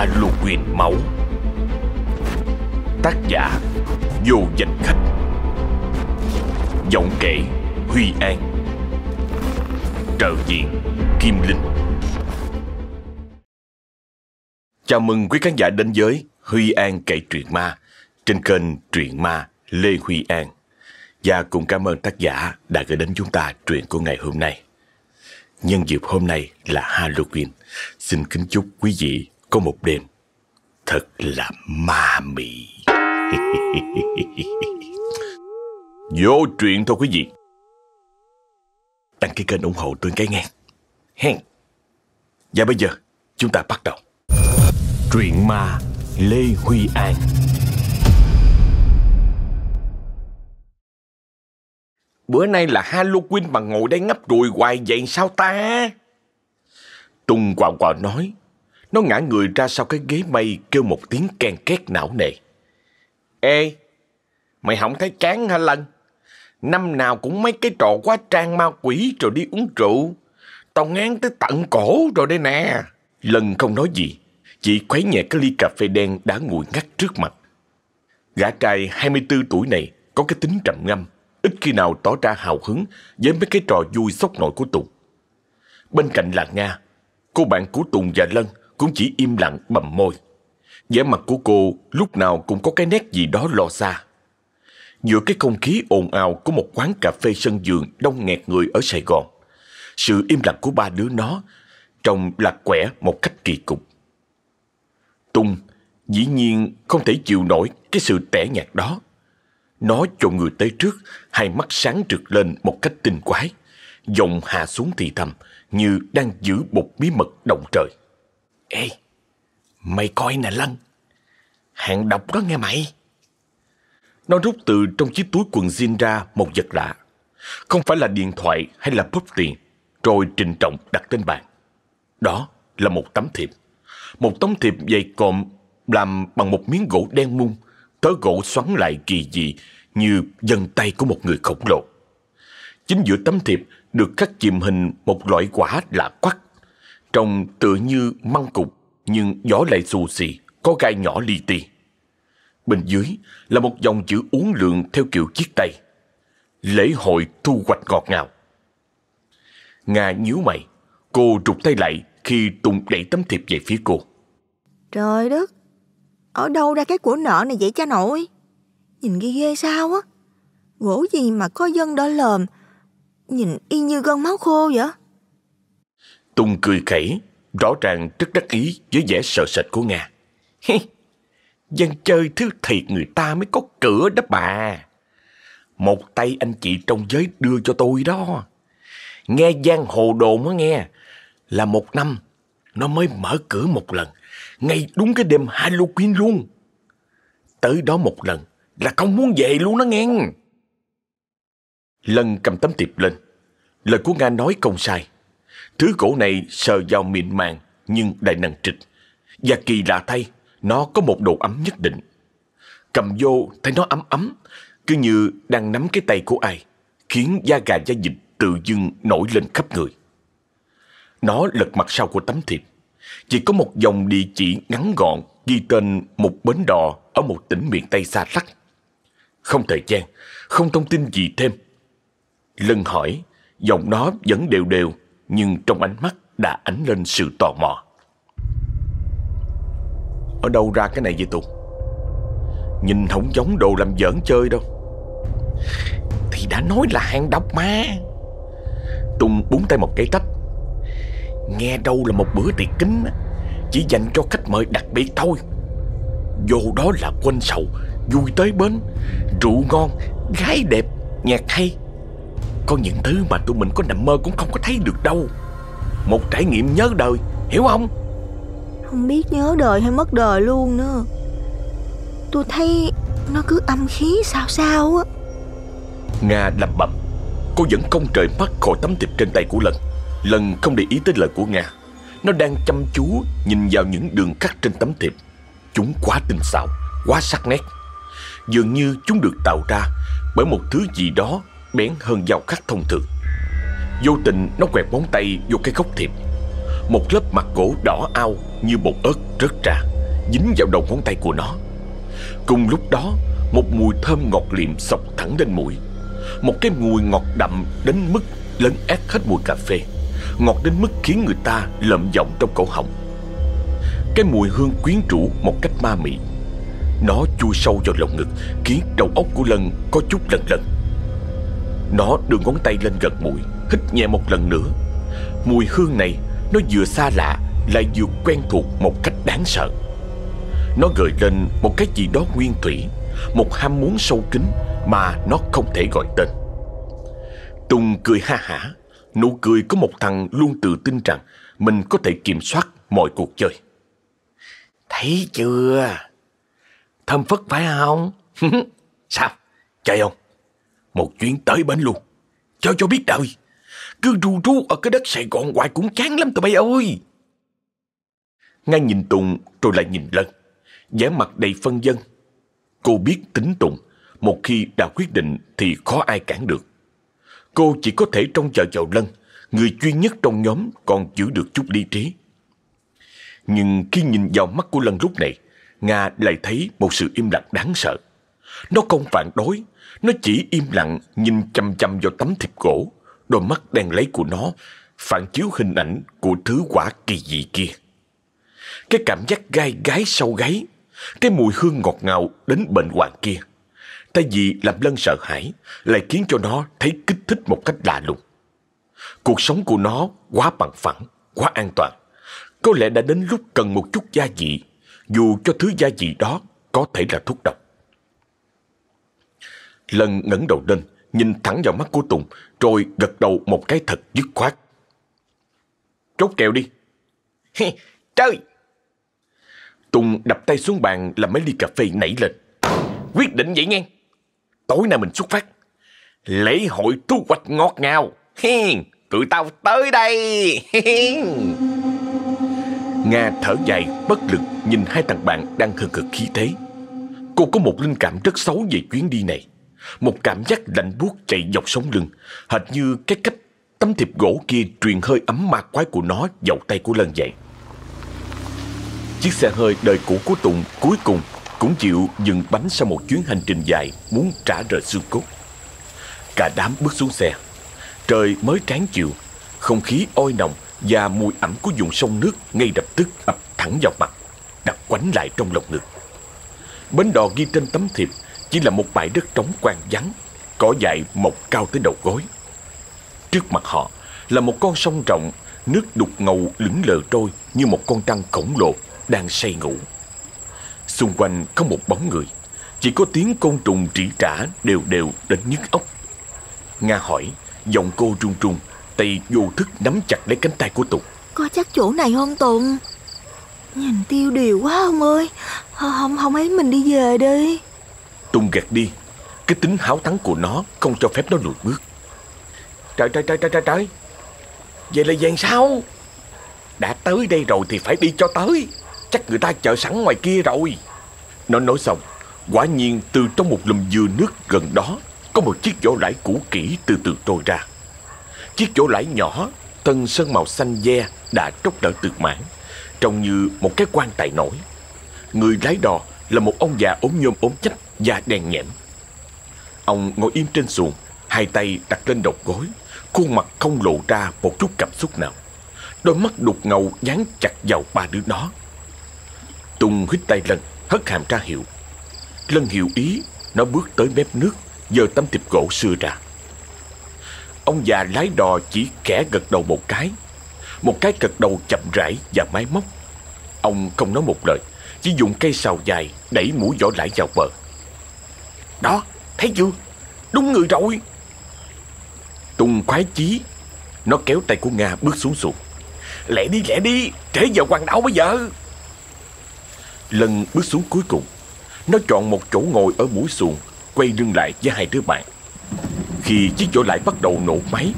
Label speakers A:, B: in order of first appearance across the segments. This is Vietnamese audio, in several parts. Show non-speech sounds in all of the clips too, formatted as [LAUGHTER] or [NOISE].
A: Halloween máu. Tác giả Vô danh khách. Giọng kể Huy An. Trợ diện Kim Linh. Chào mừng quý khán giả đến với Huy An kể truyện ma trên kênh Truyện Ma Lê Huy An. Và cùng cảm ơn tác giả đã gửi đến chúng ta truyện của ngày hôm nay. Nhân dịp hôm nay là Halloween, xin kính chúc quý vị có một đêm thật là ma mị. [LAUGHS] Vô truyện thôi quý vị. Đăng ký kênh ủng hộ tôi cái nghe. Hen. Và bây giờ chúng ta bắt đầu. Truyện ma Lê Huy An. Bữa nay là Halloween mà ngồi đây ngắp ruồi hoài vậy sao ta? Tùng quào quào nói. Nó ngã người ra sau cái ghế mây kêu một tiếng ken két não nề. Ê, mày không thấy chán hả Lân? Năm nào cũng mấy cái trò quá trang ma quỷ rồi đi uống rượu. Tao ngán tới tận cổ rồi đây nè. Lân không nói gì, chỉ khuấy nhẹ cái ly cà phê đen đã nguội ngắt trước mặt. Gã trai 24 tuổi này có cái tính trầm ngâm, ít khi nào tỏ ra hào hứng với mấy cái trò vui sốc nổi của Tùng. Bên cạnh là Nga, cô bạn của Tùng và Lân cũng chỉ im lặng bầm môi. vẻ mặt của cô lúc nào cũng có cái nét gì đó lo xa. Giữa cái không khí ồn ào của một quán cà phê sân vườn đông nghẹt người ở Sài Gòn, sự im lặng của ba đứa nó trông lạc quẻ một cách kỳ cục. Tùng dĩ nhiên không thể chịu nổi cái sự tẻ nhạt đó. Nó trộn người tới trước, hai mắt sáng trực lên một cách tinh quái. Giọng hạ xuống thì thầm, như đang giữ một bí mật động trời. Ê, mày coi nè Lân. Hàng độc đó nghe mày. Nó rút từ trong chiếc túi quần jean ra một vật lạ. Không phải là điện thoại hay là bóp tiền, rồi trình trọng đặt lên bàn. Đó là một tấm thiệp. Một tấm thiệp dày cộm làm bằng một miếng gỗ đen mung, tớ gỗ xoắn lại kỳ dị như dân tay của một người khổng lồ. Chính giữa tấm thiệp được khắc chìm hình một loại quả lạ quắc, trông tựa như măng cục nhưng gió lại xù xì, có gai nhỏ li ti. Bên dưới là một dòng chữ uốn lượn theo kiểu chiếc tay. Lễ hội thu hoạch ngọt ngào. Nga nhíu mày, cô rụt tay lại khi Tùng đẩy tấm thiệp về phía cô.
B: Trời đất, ở đâu ra cái của nợ này vậy cha nội? Nhìn ghê ghê sao á? Gỗ gì mà có dân đỏ lờm, nhìn y như gân máu khô vậy?
A: Tùng cười khẩy, rõ ràng rất đắc ý với vẻ sợ sệt của Nga. Dân chơi thứ thiệt người ta mới có cửa đó bà. Một tay anh chị trong giới đưa cho tôi đó. Nghe giang hồ đồn á nghe, là một năm nó mới mở cửa một lần, ngay đúng cái đêm Halloween luôn. Tới đó một lần là không muốn về luôn đó nghe. lần cầm tấm tiệp lên. Lời của Nga nói không sai. Thứ gỗ này sờ vào mịn màng nhưng đầy nặng trịch. Và kỳ lạ thay, nó có một độ ấm nhất định. Cầm vô thấy nó ấm ấm, cứ như đang nắm cái tay của ai, khiến da gà da dịch tự dưng nổi lên khắp người. Nó lật mặt sau của tấm thiệp. Chỉ có một dòng địa chỉ ngắn gọn ghi tên một bến đò ở một tỉnh miền Tây xa lắc. Không thời gian, không thông tin gì thêm. Lân hỏi, giọng nó vẫn đều đều, nhưng trong ánh mắt đã ánh lên sự tò mò. Ở đâu ra cái này vậy Tùng? Nhìn không giống đồ làm giỡn chơi đâu. Thì đã nói là hàng độc mà. Tùng búng tay một cái tách. Nghe đâu là một bữa tiệc kính Chỉ dành cho khách mời đặc biệt thôi Vô đó là quên sầu Vui tới bến Rượu ngon, gái đẹp, nhạc hay có những thứ mà tụi mình có nằm mơ cũng không có thấy được đâu. Một trải nghiệm nhớ đời, hiểu không?
B: Không biết nhớ đời hay mất đời luôn nữa. Tôi thấy nó cứ âm khí sao sao á.
A: Nga lầm bầm. Cô vẫn không trời mắt khỏi tấm tiệp trên tay của Lần Lần không để ý tới lời của Nga. Nó đang chăm chú nhìn vào những đường cắt trên tấm thiệp Chúng quá tinh xảo, quá sắc nét. Dường như chúng được tạo ra bởi một thứ gì đó bén hơn dao cắt thông thường. Vô tình nó quẹt móng tay vô cái góc thiệp Một lớp mặt gỗ đỏ ao như bột ớt rớt ra, Dính vào đầu ngón tay của nó. Cùng lúc đó, Một mùi thơm ngọt liệm sọc thẳng lên mũi. Một cái mùi ngọt đậm đến mức lấn át hết mùi cà phê. Ngọt đến mức khiến người ta lợm giọng trong cổ họng. Cái mùi hương quyến rũ một cách ma mị. Nó chui sâu vào lồng ngực, Khiến đầu óc của Lân có chút lần lần nó đưa ngón tay lên gần mũi, Hít nhẹ một lần nữa. Mùi hương này, Nó vừa xa lạ, Lại vừa quen thuộc một cách đáng sợ. Nó gợi lên một cái gì đó nguyên thủy, Một ham muốn sâu kín Mà nó không thể gọi tên. Tùng cười ha hả, Nụ cười có một thằng luôn tự tin rằng Mình có thể kiểm soát mọi cuộc chơi. Thấy chưa? Thơm phất phải không? [LAUGHS] Sao? Chơi không? Một chuyến tới bến luôn. Cho cho biết đời. Cứ ru ru ở cái đất Sài Gòn hoài cũng chán lắm tụi bay ơi. Ngay nhìn Tùng rồi lại nhìn Lân. Vẻ mặt đầy phân dân. Cô biết tính Tùng. Một khi đã quyết định thì khó ai cản được. Cô chỉ có thể trông chờ vào Lân, Người duy nhất trong nhóm còn giữ được chút lý trí. Nhưng khi nhìn vào mắt của Lân lúc này, Nga lại thấy một sự im lặng đáng sợ. Nó không phản đối nó chỉ im lặng nhìn chăm chăm vào tấm thịt gỗ, Đôi mắt đen lấy của nó, Phản chiếu hình ảnh của thứ quả kỳ dị kia. Cái cảm giác gai gái sâu gáy, Cái mùi hương ngọt ngào đến bệnh hoạn kia. Thay vì làm Lân sợ hãi, Lại khiến cho nó thấy kích thích một cách lạ lùng. Cuộc sống của nó quá bằng phẳng, Quá an toàn. Có lẽ đã đến lúc cần một chút gia vị, Dù cho thứ gia vị đó Có thể là thuốc độc. Lân ngẩng đầu lên Nhìn thẳng vào mắt của Tùng Rồi gật đầu một cái thật dứt khoát. Chốt kẹo đi. [LAUGHS] Chơi Tùng đập tay xuống bàn Làm mấy ly cà phê nảy lên. Quyết định vậy nghe. Tối nay mình xuất phát. Lễ hội thu hoạch ngọt ngào. Hiên, tụi tao tới đây. [LAUGHS] Nga thở dài bất lực Nhìn hai thằng bạn đang hừng hực khí thế. Cô có một linh cảm rất xấu về chuyến đi này. Một cảm giác lạnh buốt chạy dọc sống lưng Hệt như cái cách tấm thiệp gỗ kia truyền hơi ấm ma quái của nó vào tay của Lân vậy Chiếc xe hơi đời cũ của Tùng cuối cùng cũng chịu dừng bánh sau một chuyến hành trình dài muốn trả rời xương cốt. Cả đám bước xuống xe. Trời mới tráng chiều, không khí oi nồng và mùi ẩm của vùng sông nước ngay lập tức ập thẳng vào mặt, đặt quánh lại trong lồng ngực. Bến đò ghi trên tấm thiệp chỉ là một bãi đất trống quang vắng, cỏ dại mọc cao tới đầu gối. Trước mặt họ là một con sông rộng, nước đục ngầu lững lờ trôi như một con trăng khổng lồ đang say ngủ. Xung quanh không một bóng người Chỉ có tiếng côn trùng rỉ trả đều đều đến nhức óc. Nga hỏi Giọng cô run run Tay vô thức nắm chặt lấy cánh tay của Tùng.
B: Có chắc chỗ này không Tùng? Nhìn tiêu điều quá ông ơi. Không không ấy mình đi về đi.
A: Tùng gạt đi. Cái tính háo thắng của nó Không cho phép nó lùi bước. Trời trời trời trời trời trời. Vậy là vậy sao? Đã tới đây rồi thì phải đi cho tới. Chắc người ta chờ sẵn ngoài kia rồi. Nó nói xong, Quả nhiên từ trong một lùm dừa nước gần đó, Có một chiếc vỏ lãi cũ kỹ từ từ trôi ra. Chiếc vỏ lãi nhỏ, Thân sơn màu xanh ve Đã tróc đỡ từ mãn Trông như một cái quan tài nổi. Người lái đò là một ông già ốm nhôm ốm chách, Da đen nhẽm Ông ngồi im trên xuồng, Hai tay đặt lên đầu gối, Khuôn mặt không lộ ra một chút cảm xúc nào. Đôi mắt đục ngầu dán chặt vào ba đứa nó. Tùng hít tay Lân Hất hàm ra hiệu. Lân hiểu ý, Nó bước tới mép nước, giơ tấm thiệp gỗ xưa ra. Ông già lái đò chỉ kẻ gật đầu một cái. Một cái gật đầu chậm rãi và máy móc. Ông không nói một lời. Chỉ dùng cây sào dài Đẩy mũi vỏ lại vào bờ. Đó, thấy chưa? Đúng người rồi. Tùng khoái chí, Nó kéo tay của Nga bước xuống xuồng. Lẹ đi lẹ đi, Trễ giờ hoàng đảo bây giờ. Lần bước xuống cuối cùng. Nó chọn một chỗ ngồi ở mũi xuồng, Quay lưng lại với hai đứa bạn. Khi chiếc vỏ lại bắt đầu nổ máy,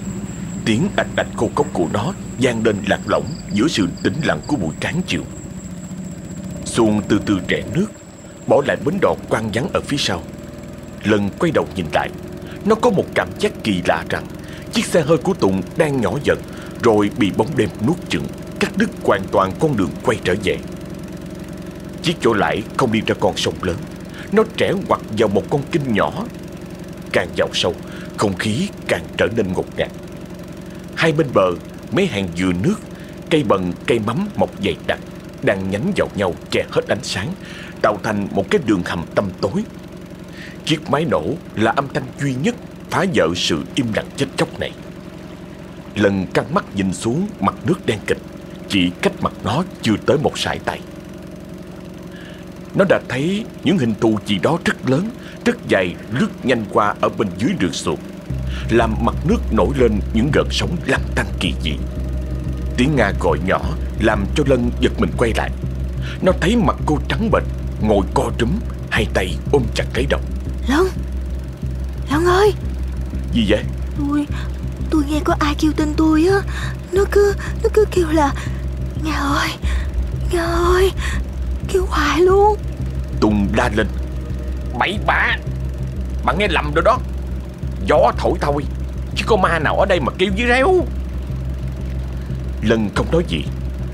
A: Tiếng ạch ạch khô cốc của nó vang lên lạc lõng giữa sự tĩnh lặng của buổi tráng chiều. Xuân từ từ rẽ nước, Bỏ lại bến đò quang vắng ở phía sau. Lần quay đầu nhìn lại, Nó có một cảm giác kỳ lạ rằng Chiếc xe hơi của Tùng đang nhỏ dần, Rồi bị bóng đêm nuốt chửng, cắt đứt hoàn toàn con đường quay trở về. Chiếc chỗ lại không đi ra con sông lớn, Nó trẻ hoặc vào một con kinh nhỏ. Càng vào sâu, Không khí càng trở nên ngột ngạt. Hai bên bờ, Mấy hàng dừa nước, Cây bần, cây mắm mọc dày đặc. Đang nhánh vào nhau che hết ánh sáng, Tạo thành một cái đường hầm tăm tối. Chiếc máy nổ là âm thanh duy nhất Phá vỡ sự im lặng chết chóc này. Lần căng mắt nhìn xuống, mặt nước đen kịch, Chỉ cách mặt nó chưa tới một sải tay. Nó đã thấy những hình thù gì đó rất lớn, Rất dài, lướt nhanh qua ở bên dưới đường sụp Làm mặt nước nổi lên những gợn sóng lăn tăn kỳ dị. Tiếng Nga gọi nhỏ làm cho Lân giật mình quay lại. Nó thấy mặt cô trắng bệch Ngồi co trúm Hai tay ôm chặt lấy đầu.
B: Lân! Lân ơi!
A: Gì vậy?
B: Tôi Tôi nghe có ai kêu tên tôi á. Nó cứ Nó cứ kêu là Nga ơi Nga ơi! Kêu hoài luôn.
A: Tùng la lên Bậy bạ! Bạn nghe lầm rồi đó. Gió thổi thôi Chứ có ma nào ở đây mà kêu với réo. Lần không nói gì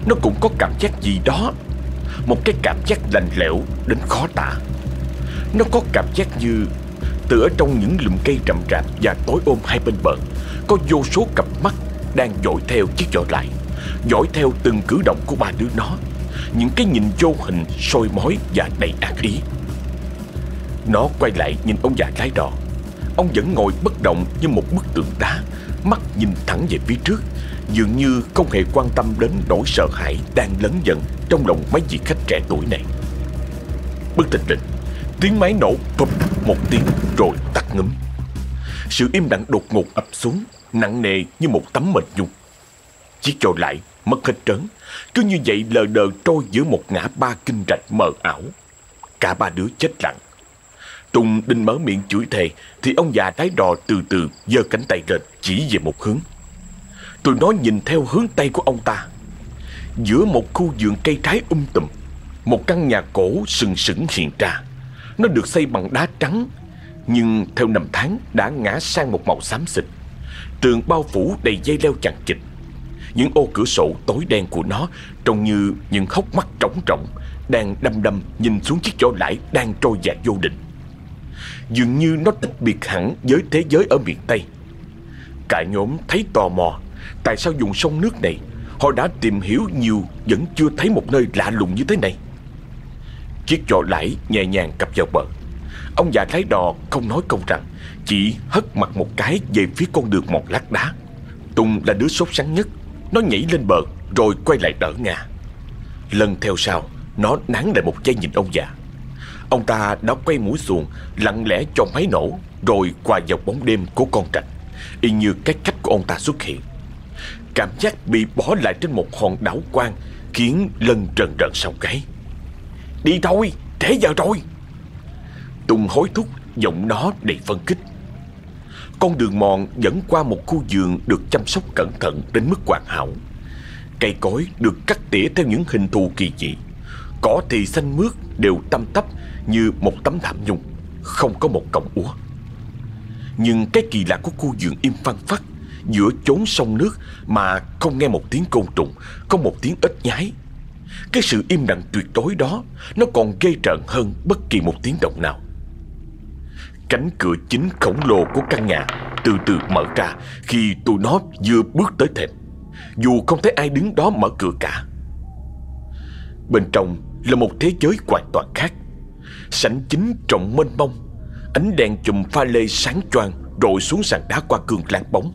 A: nó cũng có cảm giác gì đó. Một cái cảm giác lạnh lẽo đến khó tả. Nó có cảm giác như Từ ở trong những lùm cây rậm rạp Và tối ôm hai bên bờ, Có vô số cặp mắt Đang dội theo chiếc vỏ lại, Dõi theo từng cử động của ba đứa nó. Những cái nhìn vô hình sôi mói và đầy ác ý. Nó quay lại nhìn ông già lái đò. Ông vẫn ngồi bất động như một bức tượng đá, Mắt nhìn thẳng về phía trước. Dường như không hề quan tâm đến nỗi sợ hãi đang lớn dần trong lòng mấy vị khách trẻ tuổi này. Bất tình lình, tiếng máy nổ phụp một tiếng rồi tắt ngấm. Sự im lặng đột ngột ập xuống, nặng nề như một tấm mệt nhung. Chiếc trò lại mất hết trớn, cứ như vậy lờ đờ trôi giữa một ngã ba kinh rạch mờ ảo. Cả ba đứa chết lặng. Tùng định mở miệng chửi thề thì ông già lái đò từ từ giơ cánh tay lên chỉ về một hướng. Tụi nó nhìn theo hướng tay của ông ta. Giữa một khu vườn cây trái um tùm, Một căn nhà cổ sừng sững hiện ra. Nó được xây bằng đá trắng, Nhưng theo năm tháng đã ngã sang một màu xám xịt. Tường bao phủ đầy dây leo chằng chịt. Những ô cửa sổ tối đen của nó Trông như những hốc mắt trống trọng Đang đâm đâm nhìn xuống chiếc vỏ lãi Đang trôi dạt vô định. Dường như nó tách biệt hẳn với thế giới ở miền Tây. Cả nhóm thấy tò mò Tại sao dùng sông nước này? Họ đã tìm hiểu nhiều, Vẫn chưa thấy một nơi lạ lùng như thế này. Chiếc trò lãi nhẹ nhàng cập vào bờ. Ông già lái đò không nói câu rằng, Chỉ hất mặt một cái về phía con đường một lát đá. Tùng là đứa sốt sắng nhất. Nó nhảy lên bờ, rồi quay lại đỡ Nga. Lần theo sau, Nó nán lại một giây nhìn ông già. Ông ta đã quay mũi xuồng, Lặng lẽ cho máy nổ, Rồi qua vào bóng đêm của con trạch. Y như cái cách của ông ta xuất hiện. Cảm giác bị bỏ lại trên một hòn đảo quan Khiến Lân trần rần sau cái. Đi thôi, trễ giờ rồi. Tùng hối thúc Giọng nó đầy phân kích Con đường mòn dẫn qua một khu vườn Được chăm sóc cẩn thận đến mức hoàn hảo. Cây cối được cắt tỉa theo những hình thù kỳ dị. Cỏ thì xanh mướt đều tăm tắp Như một tấm thảm nhung Không có một cọng úa. Nhưng cái kỳ lạ của khu vườn im phăng phắc giữa chốn sông nước mà không nghe một tiếng côn trùng, không một tiếng ếch nhái. Cái sự im lặng tuyệt đối đó nó còn gây trận hơn bất kỳ một tiếng động nào. Cánh cửa chính khổng lồ của căn nhà từ từ mở ra khi tụi nó vừa bước tới thềm. Dù không thấy ai đứng đó mở cửa cả. Bên trong là một thế giới hoàn toàn khác. Sảnh chính rộng mênh mông, ánh đèn chùm pha lê sáng choang rội xuống sàn đá qua cương láng bóng.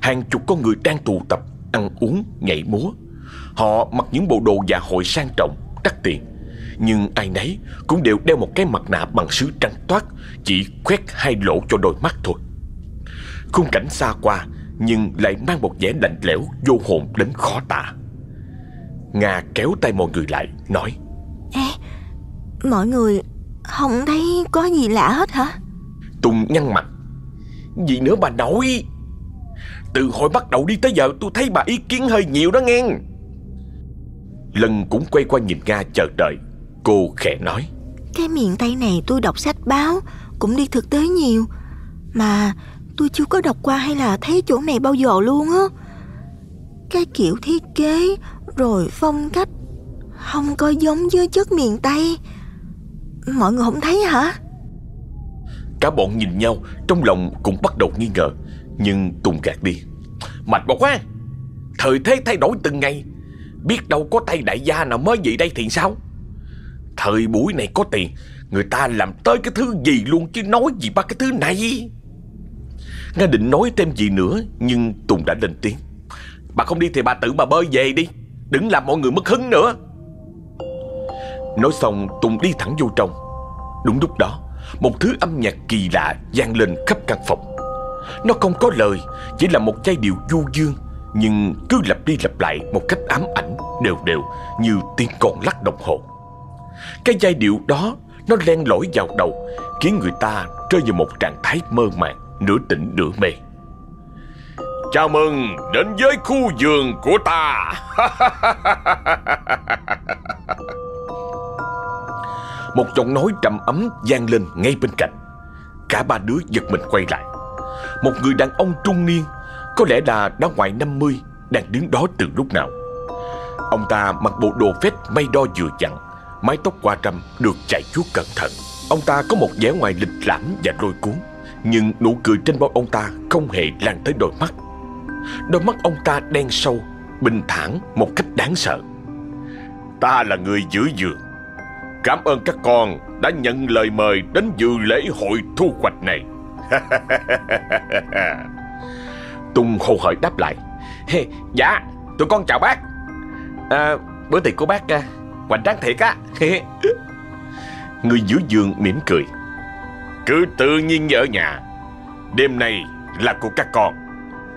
A: Hàng chục con người đang tụ tập Ăn uống, nhảy múa. Họ mặc những bộ đồ dạ hội sang trọng Đắt tiền. Nhưng ai nấy cũng đều đeo một cái mặt nạ bằng sứ trắng toát Chỉ khoét hai lỗ cho đôi mắt thôi. Khung cảnh xa qua Nhưng lại mang một vẻ lạnh lẽo Vô hồn đến khó tả. Nga kéo tay mọi người lại Nói
B: Ê, mọi người không thấy có gì lạ hết hả?
A: Tùng nhăn mặt Gì nữa bà nội từ hồi bắt đầu đi tới giờ tôi thấy bà ý kiến hơi nhiều đó nghe. Lân cũng quay qua nhìn Nga chờ đợi. Cô khẽ nói.
B: Cái miền Tây này tôi đọc sách báo Cũng đi thực tế nhiều. Mà tôi chưa có đọc qua hay là thấy chỗ này bao giờ luôn á. Cái kiểu thiết kế rồi phong cách không có giống với chất miền Tây. Mọi người không thấy hả?
A: Cả bọn nhìn nhau Trong lòng cũng bắt đầu nghi ngờ nhưng Tùng gạt đi. Mệt một quá Thời thế thay đổi từng ngày. Biết đâu có tay đại gia nào mới vậy đây thì sao? Thời buổi này có tiền, Người ta làm tới cái thứ gì luôn Chứ nói gì ba cái thứ này? Nga định nói thêm gì nữa, Nhưng Tùng đã lên tiếng. Bà không đi thì bà tự bà bơi về đi, Đừng làm mọi người mất hứng nữa. Nói xong, Tùng đi thẳng vô trong. Đúng lúc đó, Một thứ âm nhạc kỳ lạ vang lên khắp căn phòng. Nó không có lời Chỉ là một giai điệu du dương Nhưng cứ lặp đi lặp lại một cách ám ảnh Đều đều như tiếng con lắc đồng hồ. Cái giai điệu đó Nó len lỏi vào đầu Khiến người ta rơi vào một trạng thái mơ màng Nửa tỉnh nửa mê. Chào mừng đến với khu vườn của ta. Một giọng nói trầm ấm vang lên ngay bên cạnh. Cả ba đứa giật mình quay lại một người đàn ông trung niên, Có lẽ là đã ngoài 50 Đang đứng đó từ lúc nào. Ông ta mặc bộ đồ vest may đo vừa chặn Mái tóc qua râm được chạy chuốt cẩn thận. Ông ta có một vẻ ngoài lịch lãm và lôi cuốn, Nhưng nụ cười trên môi ông ta không hề lan tới đôi mắt. Đôi mắt ông ta đen sâu, Bình thản một cách đáng sợ. Ta là người giữ giường Cảm ơn các con đã nhận lời mời đến dự lễ hội thu hoạch này. [LAUGHS] Tung hồ hởi đáp lại. Hey, Dạ tụi con chào bác. À, Bữa tiệc của bác à, hoành tráng thiệt á. [LAUGHS] Người giữ giường mỉm cười. Cứ tự nhiên như ở nhà. Đêm nay là của các con.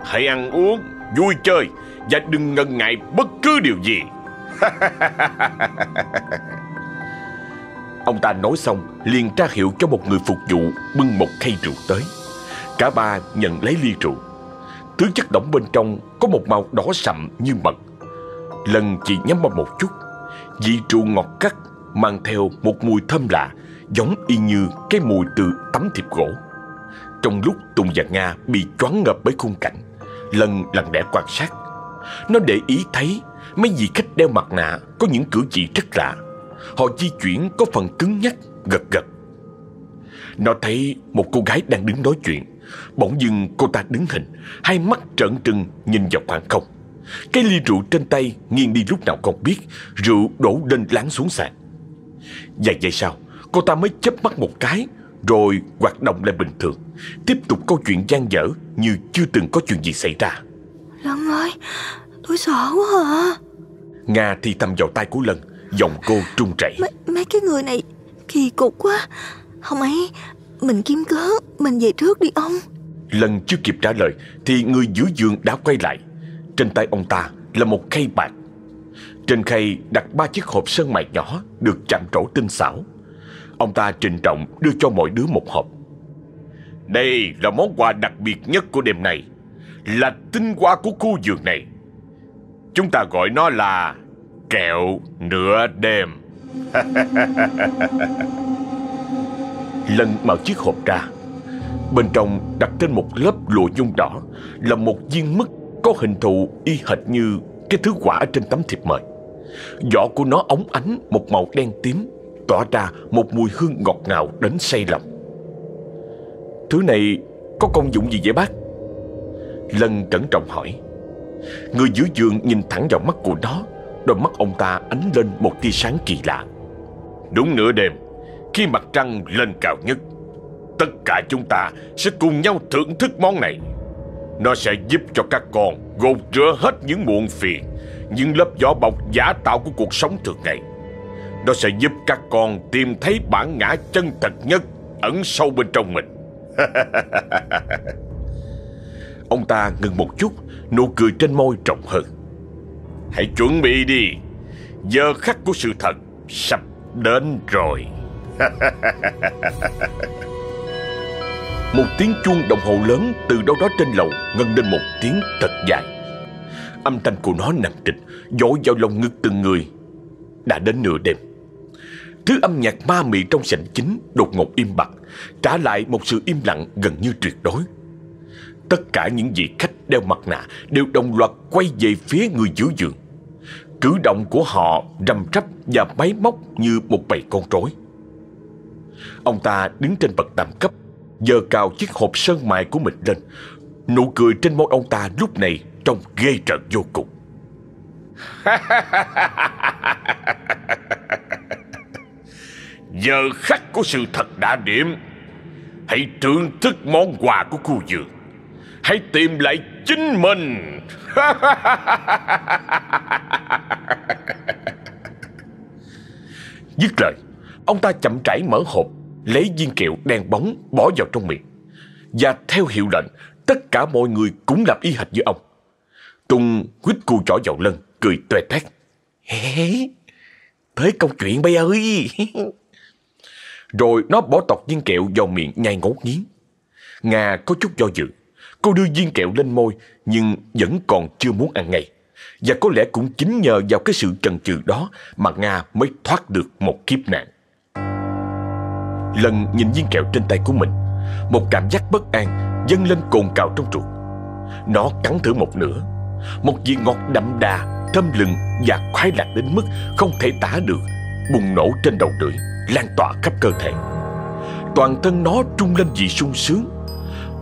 A: Hãy ăn uống, vui chơi Và đừng ngần ngại bất cứ điều gì. [LAUGHS] Ông ta nói xong, liền ra hiệu cho một người phục vụ bưng một khay rượu tới. Cả ba nhận lấy ly rượu. Thứ chất đỏng bên trong có một màu đỏ sậm như mật. Lần chỉ nhắm vào một chút, Vị rượu ngọt cắt mang theo một mùi thơm lạ, Giống y như cái mùi từ tấm thiệp gỗ. Trong lúc Tùng và Nga bị choáng ngợp bởi khung cảnh Lần lặng lẽ quan sát. Nó để ý thấy mấy vị khách đeo mặt nạ có những cử chỉ rất lạ. Họ di chuyển có phần cứng nhắc, gật gật. Nó thấy một cô gái đang đứng nói chuyện. Bỗng dưng cô ta đứng hình Hai mắt trợn trừng nhìn vào khoảng không. Cái ly rượu trên tay nghiêng đi lúc nào không biết Rượu đổ lên láng xuống sàn. Vài giây sau Cô ta mới chớp mắt một cái Rồi hoạt động lại bình thường. Tiếp tục câu chuyện gian dở Như chưa từng có chuyện gì xảy ra.
B: Lân ơi Tôi sợ quá à
A: Nga thì thầm vào tay của Lân Giọng cô trung chảy
B: mấy, mấy cái người này kỳ cục quá. Không ấy Mình kiếm cớ Mình về trước đi ông.
A: Lần chưa kịp trả lời Thì người giữ giường đã quay lại. Trên tay ông ta là một khay bạc. Trên khay đặt ba chiếc hộp sơn mài nhỏ Được chạm trổ tinh xảo. Ông ta trình trọng đưa cho mỗi đứa một hộp. Đây là món quà đặc biệt nhất của đêm này Là tinh hoa của khu vườn này. Chúng ta gọi nó là Kẹo nửa đêm. [LAUGHS] Lần mở chiếc hộp ra, Bên trong đặt trên một lớp lụa nhung đỏ, Là một viên mứt có hình thù y hệt như cái thứ quả trên tấm thiệp mời. Vỏ của nó óng ánh, một màu đen tím, Tỏa ra một mùi hương ngọt ngào đến say lòng. Thứ này có công dụng gì vậy bác? Lân cẩn trọng hỏi. Người giữ giường nhìn thẳng vào mắt của nó Đôi mắt ông ta ánh lên một tia sáng kỳ lạ. Đúng nửa đêm, Khi mặt trăng lên cao nhất, Tất cả chúng ta sẽ cùng nhau thưởng thức món này. Nó sẽ giúp cho các con gột rửa hết những muộn phiền, Những lớp vỏ bọc giả tạo của cuộc sống thường ngày. Nó sẽ giúp các con tìm thấy bản ngã chân thật nhất Ẩn sâu bên trong mình. [LAUGHS] Ông ta ngừng một chút, Nụ cười trên môi rộng hơn. Hãy chuẩn bị đi. Giờ khắc của sự thật Sắp đến rồi. [LAUGHS] Một tiếng chuông đồng hồ lớn Từ đâu đó trên lầu Ngân lên một tiếng thật dài. Âm thanh của nó nặng trịch, Dội vào lòng ngực từng người. Đã đến nửa đêm. Thứ âm nhạc ma mị trong sảnh chính Đột ngột im bặt, Trả lại một sự im lặng gần như tuyệt đối. Tất cả những vị khách đeo mặt nạ đều đồng loạt quay về phía người giữ giường. Cử động của họ rầm rắp và máy móc như một bầy con rối. Ông ta đứng trên bậc tam cấp, giơ cao chiếc hộp sơn mài của mình lên. Nụ cười trên môi ông ta lúc này trông ghê rợn vô cùng. [LAUGHS] Giờ khắc của sự thật đã điểm Hãy thưởng thức món quà của khu vườn Hãy tìm lại chính mình. [LAUGHS] Dứt lời, Ông ta chậm rãi mở hộp, Lấy viên kẹo đen bóng bỏ vào trong miệng. Và theo hiệu lệnh, Tất cả mọi người cũng làm y hệt như ông. Tùng quýt cu trỏ vào lân Cười tuệ tét Hế Tới công chuyện bây ơi [LAUGHS] Rồi nó bỏ tọc viên kẹo vào miệng nhai ngấu nghiến. Nga có chút do dự. Cô đưa viên kẹo lên môi, Nhưng vẫn còn chưa muốn ăn ngay. Và có lẽ cũng chính nhờ vào cái sự trần trừ đó Mà Nga mới thoát được một kiếp nạn. Lần nhìn viên kẹo trên tay của mình, Một cảm giác bất an dâng lên cồn cào trong ruột. Nó cắn thử một nửa, Một vị ngọt đậm đà, Thơm lừng và khoái lạc đến mức Không thể tả được, Bùng nổ trên đầu lưỡi, Lan tỏa khắp cơ thể. Toàn thân nó trung lên vị sung sướng,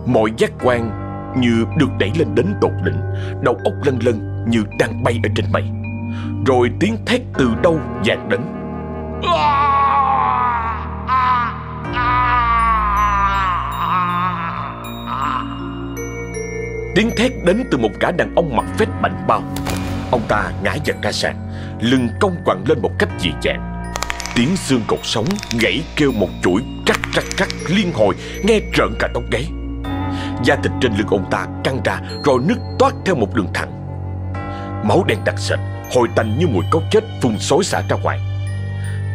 A: Mọi giác quan như được đẩy lên đến tột đỉnh, Đầu óc lân lân như đang bay ở trên mây. Rồi tiếng thét từ đâu vang đến? Tiếng thét đến từ một gã đàn ông mặc vest bảnh bao. Ông ta ngã giật ra sàn, Lưng cong quằn lên một cách dị dạng. Tiếng xương cột sống gãy kêu một chuỗi, cắt cắt cắt, liên hồi, Nghe trợn cả tóc gáy. Da thịt trên lưng ông ta căng ra, Rồi nứt toát theo một đường thẳng. Máu đen đặc sệt, Hồi tanh như mùi cốc chết phun xối xả ra ngoài.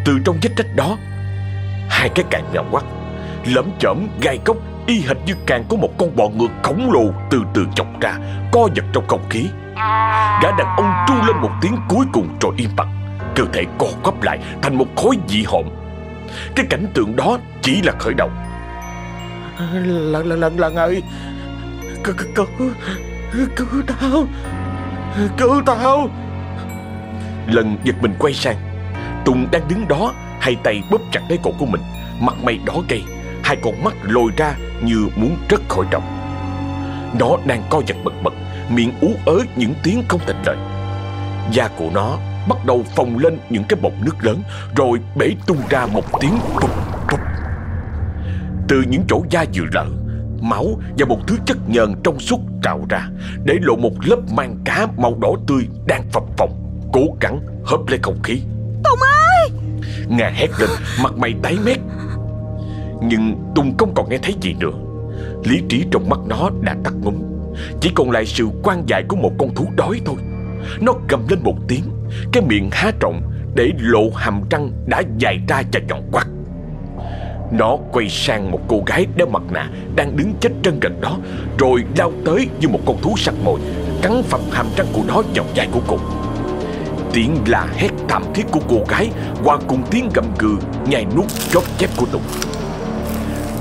A: Từ trong vết rách đó, Hai cái càng nhọn quắt Lẫm chởm, gai cốc Y hệt như càng có một con bò ngựa khổng lồ Từ từ chọc ra, Co giật trong không khí. Gã đàn ông tru lên một tiếng cuối cùng rồi im bặt, Cơ thể co quắp lại thành một khối dị hộm Cái cảnh tượng đó chỉ là khởi đầu.
C: Lần lần lần lần ơi Cứu cứu Cứu. Tao. Cứu tao.
A: Lần giật mình quay sang, Tùng đang đứng đó, Hai tay bóp chặt lấy cổ của mình. Mặt mày đỏ gay Hai con mắt lồi ra như muốn rớt khỏi trọng Nó đang co giật bật bật, Miệng ú ớ những tiếng không thành lời Da của nó bắt đầu phồng lên những cái bọc nước lớn, Rồi bể tung ra một tiếng bụp từ những chỗ da vừa lở Máu và một thứ chất nhờn trong suốt trào ra Để lộ một lớp mang cá màu đỏ tươi đang phập phồng Cố gắng hớp lấy không khí.
B: Tùng ơi!
A: Nga hét lên mặt mày tái mét. Nhưng Tùng không còn nghe thấy gì nữa. Lý trí trong mắt nó đã tắt ngúm. Chỉ còn lại sự quan dại của một con thú đói thôi. Nó cầm lên một tiếng Cái miệng há rộng Để lộ hàm răng đã dài ra và nhọn quắt nó quay sang một cô gái đeo mặt nạ Đang đứng chết chân gần đó, Rồi lao tới như một con thú sặc mồi, Cắn phập hàm răng của nó vào vai của cùng Tiếng là hét thảm thiết của cô gái qua cùng tiếng gầm gừ Nhai nuốt chóp chép của Tùng.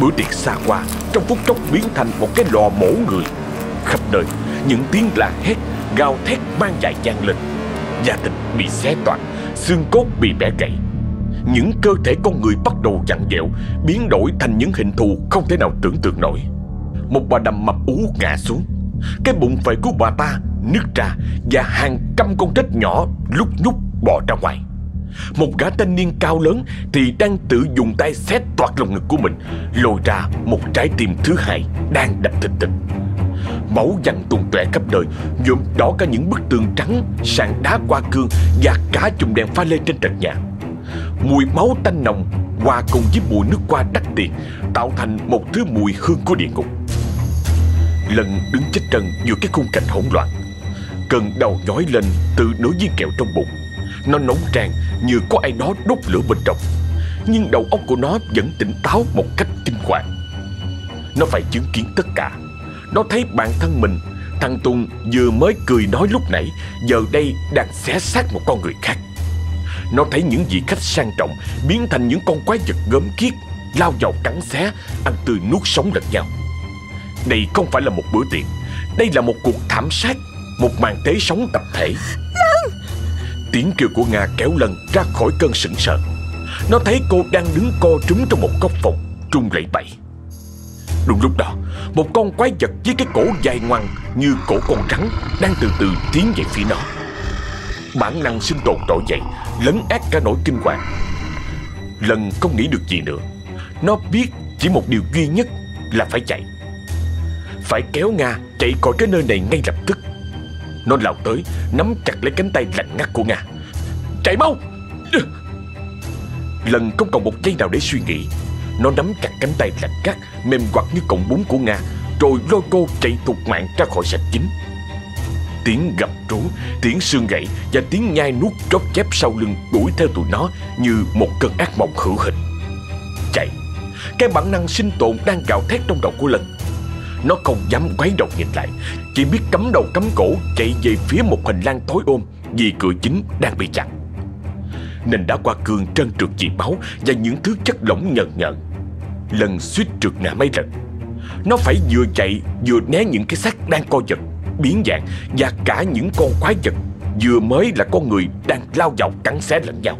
A: Bữa tiệc xa qua Trong phút chốc biến thành một cái lò mổ người. Khắp nơi, Những tiếng là hét, Gào thét mang dài gian lên. Gia thịt bị xé toạc, Xương cốt bị bẻ gãy. Những cơ thể con người bắt đầu dặn dẹo, Biến đổi thành những hình thù không thể nào tưởng tượng nổi. Một bà đầm mập ú ngã xuống. Cái bụng phệ của bà ta nứt ra Và hàng trăm con rết nhỏ lúc nhúc bò ra ngoài. Một gã thanh niên cao lớn Thì đang tự dùng tay xé toạc lồng ngực của mình, Lôi ra một trái tim thứ hai Đang đập thình thịch. Máu văng tung tóe khắp nơi, nhuộm đỏ cả những bức tường trắng, Sàn đá qua cương Và cả chùm đèn pha lê trên trần nhà. Mùi máu tanh nồng Hòa cùng với mùi nước hoa đắt tiền, Tạo thành một thứ mùi hương của địa ngục. Lần đứng chết trần giữa cái khung cảnh hỗn loạn. Cơn đau nhói lên từ nỗi viên kẹo trong bụng. Nó nóng rang như có ai đó đốt lửa bên trong. Nhưng đầu óc của nó vẫn tỉnh táo một cách kinh hoàng. Nó phải chứng kiến tất cả. Nó thấy bản thân mình, Thằng Tùng vừa mới cười nói lúc nãy, Giờ đây đang xé xác một con người khác. Nó thấy những vị khách sang trọng Biến thành những con quái vật gớm kiết Lao vào cắn xé Ăn tươi nuốt sống lẫn nhau. Đây không phải là một bữa tiệc Đây là một cuộc thảm sát Một màn tế sống tập thể. Tiếng kêu của Nga kéo lần ra khỏi cơn sững sờ. Nó thấy cô đang đứng co trúng trong một góc phòng Trung lẩy bẩy. Đúng lúc đó Một con quái vật với cái cổ dài ngoằng Như cổ con rắn Đang từ từ tiến về phía nó Bản năng sinh tồn trỗi dậy, Lấn át cả nỗi kinh hoàng. Lần không nghĩ được gì nữa. Nó biết chỉ một điều duy nhất Là phải chạy. Phải kéo Nga chạy khỏi cái nơi này ngay lập tức. Nó lao tới, Nắm chặt lấy cánh tay lạnh ngắt của Nga. Chạy mau! Lần không còn một giây nào để suy nghĩ. Nó nắm chặt cánh tay lạnh ngắt, Mềm quặt như cọng bún của Nga, Rồi lôi cô chạy thục mạng ra khỏi sạch chính. Tiếng gầm rú, tiếng xương gãy và tiếng nhai nuốt chóp chép sau lưng đuổi theo tụi nó như một cơn ác mộng hữu hình. Chạy, cái bản năng sinh tồn đang gào thét trong đầu của Lân. Nó không dám quay đầu nhìn lại, chỉ biết cắm đầu cắm cổ chạy về phía một hành lang tối ôm vì cửa chính đang bị chặn. Nên đã qua cương trơn trượt dị máu và những thứ chất lỏng nhợn nhợn. Lần suýt trượt ngã mấy lần. Nó phải vừa chạy vừa né những cái xác đang co giật biến dạng và cả những con quái vật vừa mới là con người đang lao vào cắn xé lẫn nhau.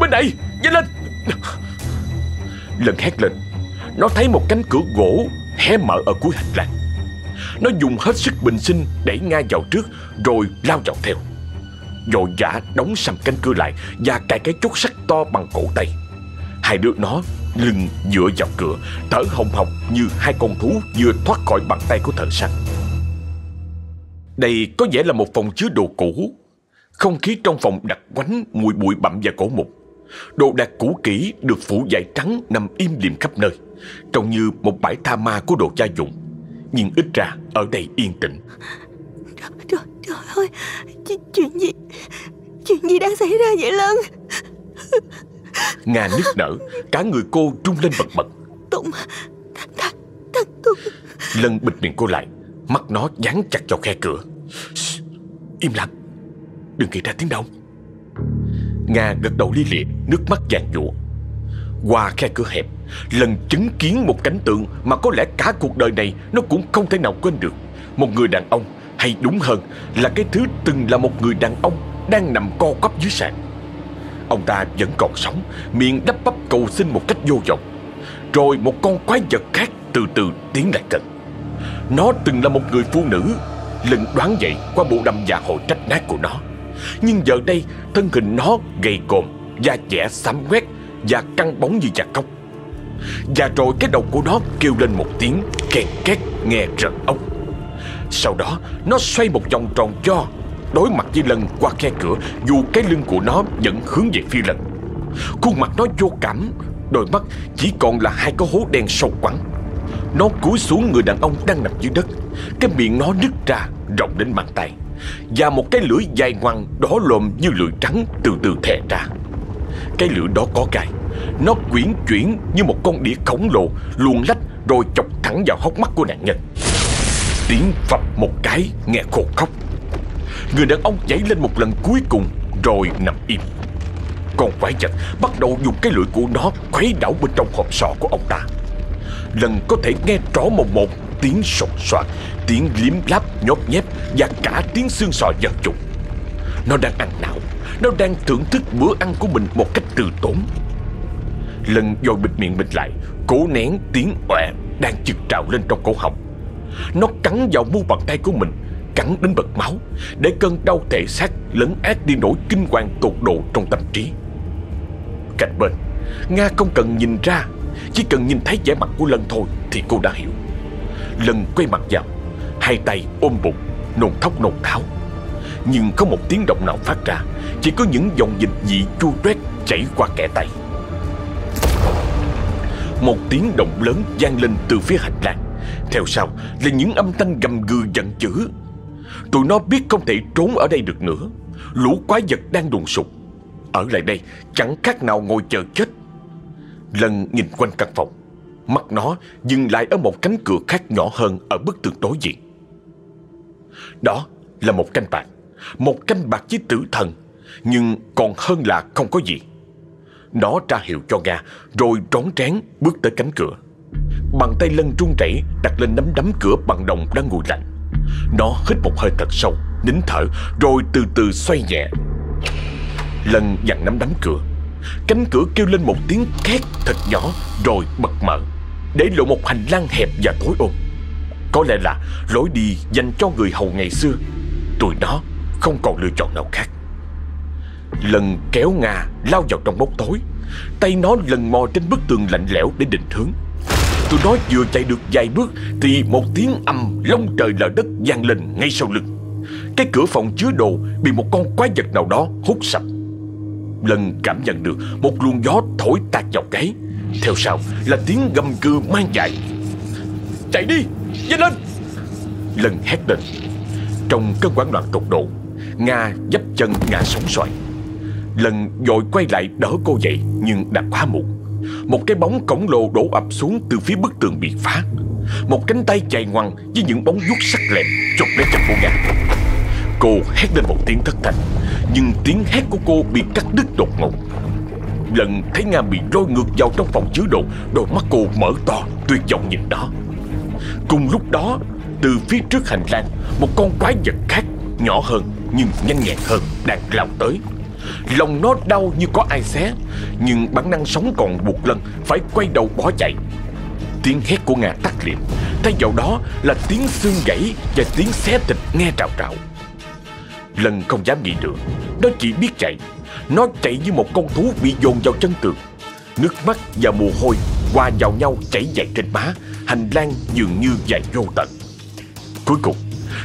A: Bên đây, nhanh lên! Lần hét lên, nó thấy một cánh cửa gỗ hé mở ở cuối hành lang. Nó dùng hết sức bình sinh đẩy ngay vào trước rồi lao vào theo. Rồi giả đóng sầm cánh cửa lại và cài cái chốt sắt to bằng cổ tay. Hai đứa nó lưng dựa vào cửa, thở hồng hộc như hai con thú vừa thoát khỏi bàn tay của thợ săn. Đây có vẻ là một phòng chứa đồ cũ. Không khí trong phòng đặc quánh mùi bụi bặm và cổ mục. Đồ đạc cũ kỹ được phủ vải trắng nằm im lìm khắp nơi, trông như một bãi tha ma của đồ gia dụng. Nhưng ít ra ở đây yên tĩnh.
B: Trời, trời, trời ơi, chuyện gì, chuyện gì đang xảy ra vậy Lân?
A: Nga nức nở, cả người cô trung lên bật bật.
B: Tụng, thằng, thằng Tụng.
A: Lân bịt miệng cô lại, mắt nó dán chặt vào khe cửa. Im lặng. Đừng gây ra tiếng động Nga gật đầu li lịa, Nước mắt vàng dụa Qua khe cửa hẹp, Lần chứng kiến một cảnh tượng Mà có lẽ cả cuộc đời này Nó cũng không thể nào quên được. Một người đàn ông, Hay đúng hơn, Là cái thứ từng là một người đàn ông Đang nằm co quắp dưới sàn. Ông ta vẫn còn sống, Miệng đắp bắp cầu xin một cách vô vọng. Rồi một con quái vật khác từ từ tiến lại gần. Nó từng là một người phụ nữ Lưng đoán vậy qua bộ đầm già hồi trách nát của nó. Nhưng giờ đây, thân hình nó gầy cồn Da dẻ xám quét Và căng bóng như da cốc Và rồi cái đầu của nó kêu lên một tiếng, kèn két, nghe rợn ốc. Sau đó, nó xoay một vòng tròn cho, Đối mặt với lần qua khe cửa, Dù cái lưng của nó vẫn hướng về phía lần Khuôn mặt nó vô cảm, Đôi mắt chỉ còn là hai cái hố đen sâu quắn. Nó cúi xuống người đàn ông đang nằm dưới đất. Cái miệng nó nứt ra, rộng đến bàn tay. Và một cái lưỡi dài ngoằng đỏ lồm như lưỡi trắng từ từ thè ra. Cái lưỡi đó có gai. Nó quyển chuyển như một con đĩa khổng lồ, Luồn lách rồi chọc thẳng vào hốc mắt của nạn nhân. Tiếng phập một cái, nghe khô khóc. Người đàn ông nhảy lên một lần cuối cùng, Rồi nằm im. Con quái vật bắt đầu dùng cái lưỡi của nó Khuấy đảo bên trong hộp sọ của ông ta. Lần có thể nghe rõ một một tiếng sột soạt, tiếng liếm láp nhóp nhép và cả tiếng xương sọ giật trục. Nó đang ăn não, nó đang thưởng thức bữa ăn của mình một cách từ tốn. Lần dồi bịt miệng mình lại, cố nén tiếng ọe đang chực trào lên trong cổ họng. Nó cắn vào mu bàn tay của mình, cắn đến bật máu, để cơn đau thể xác lấn át đi nỗi kinh hoàng tột độ trong tâm trí. Cạnh bên, Nga không cần nhìn ra, chỉ cần nhìn thấy vẻ mặt của Lân thôi thì cô đã hiểu. Lân quay mặt vào, Hai tay ôm bụng, Nôn thóc nôn tháo. Nhưng không một tiếng động nào phát ra, Chỉ có những dòng dịch dị chua toét chảy qua kẻ tay. Một tiếng động lớn vang lên từ phía hành lang. Theo sau là những âm thanh gầm gừ giận dữ. Tụi nó biết không thể trốn ở đây được nữa. Lũ quái vật đang đùn sụp. Ở lại đây, chẳng khác nào ngồi chờ chết. Lần nhìn quanh căn phòng Mắt nó dừng lại ở một cánh cửa khác nhỏ hơn ở bức tường đối diện. Đó là một canh bạc, một canh bạc với tử thần, nhưng còn hơn là không có gì. Nó ra hiệu cho Nga rồi rón rén bước tới cánh cửa. Bàn tay lân trung rẩy đặt lên nắm đấm cửa bằng đồng đang nguội lạnh Nó hít một hơi thật sâu Nín thở rồi từ từ xoay nhẹ Lân dặn nắm đấm cửa Cánh cửa kêu lên một tiếng két thật nhỏ Rồi bật mở, Để lộ một hành lang hẹp và tối ôm. Có lẽ là lối đi dành cho người hầu ngày xưa Tụi nó không còn lựa chọn nào khác. Lần kéo Nga lao vào trong bóng tối, Tay nó lần mò trên bức tường lạnh lẽo để định hướng. Tụi nó vừa chạy được vài bước Thì một tiếng âm lông trời lở đất vang lên ngay sau lưng. Cái cửa phòng chứa đồ bị một con quái vật nào đó hút sập Lần cảm nhận được một luồng gió thổi tạt vào gáy. Theo sau là tiếng gầm cư mang dại, Chạy đi, nhanh lên! Lần hét lên. Trong cơn hoảng loạn tột độ Nga dấp chân ngã sóng xoài. Lần dội quay lại đỡ cô dậy Nhưng đã quá muộn. Một cái bóng cổng lồ đổ ập xuống từ phía bức tường bị phá. Một cánh tay chạy ngoằn với những bóng vuốt sắc lẹm chụp lấy chân cô Nga. Cô hét lên một tiếng thất thanh. Nhưng tiếng hét của cô bị cắt đứt đột ngột. Lần thấy Nga bị rôi ngược vào trong phòng chứa đồ, Đôi mắt cô mở to, tuyệt vọng nhìn đó. Cùng lúc đó, Từ phía trước hành lang, Một con quái vật khác, Nhỏ hơn nhưng nhanh nhẹn hơn, Đang lao tới. Lòng nó đau như có ai xé, Nhưng bản năng sống còn buộc lần Phải quay đầu bỏ chạy. Tiếng hét của Nga tắt liệm, Thay vào đó là tiếng xương gãy Và tiếng xé thịt nghe trào trào. Lân không dám nghĩ nữa. Nó chỉ biết chạy. Nó chạy như một con thú bị dồn vào chân tường. Nước mắt và mồ hôi Hòa vào nhau chảy dài trên má. Hành lang dường như dài vô tận. Cuối cùng,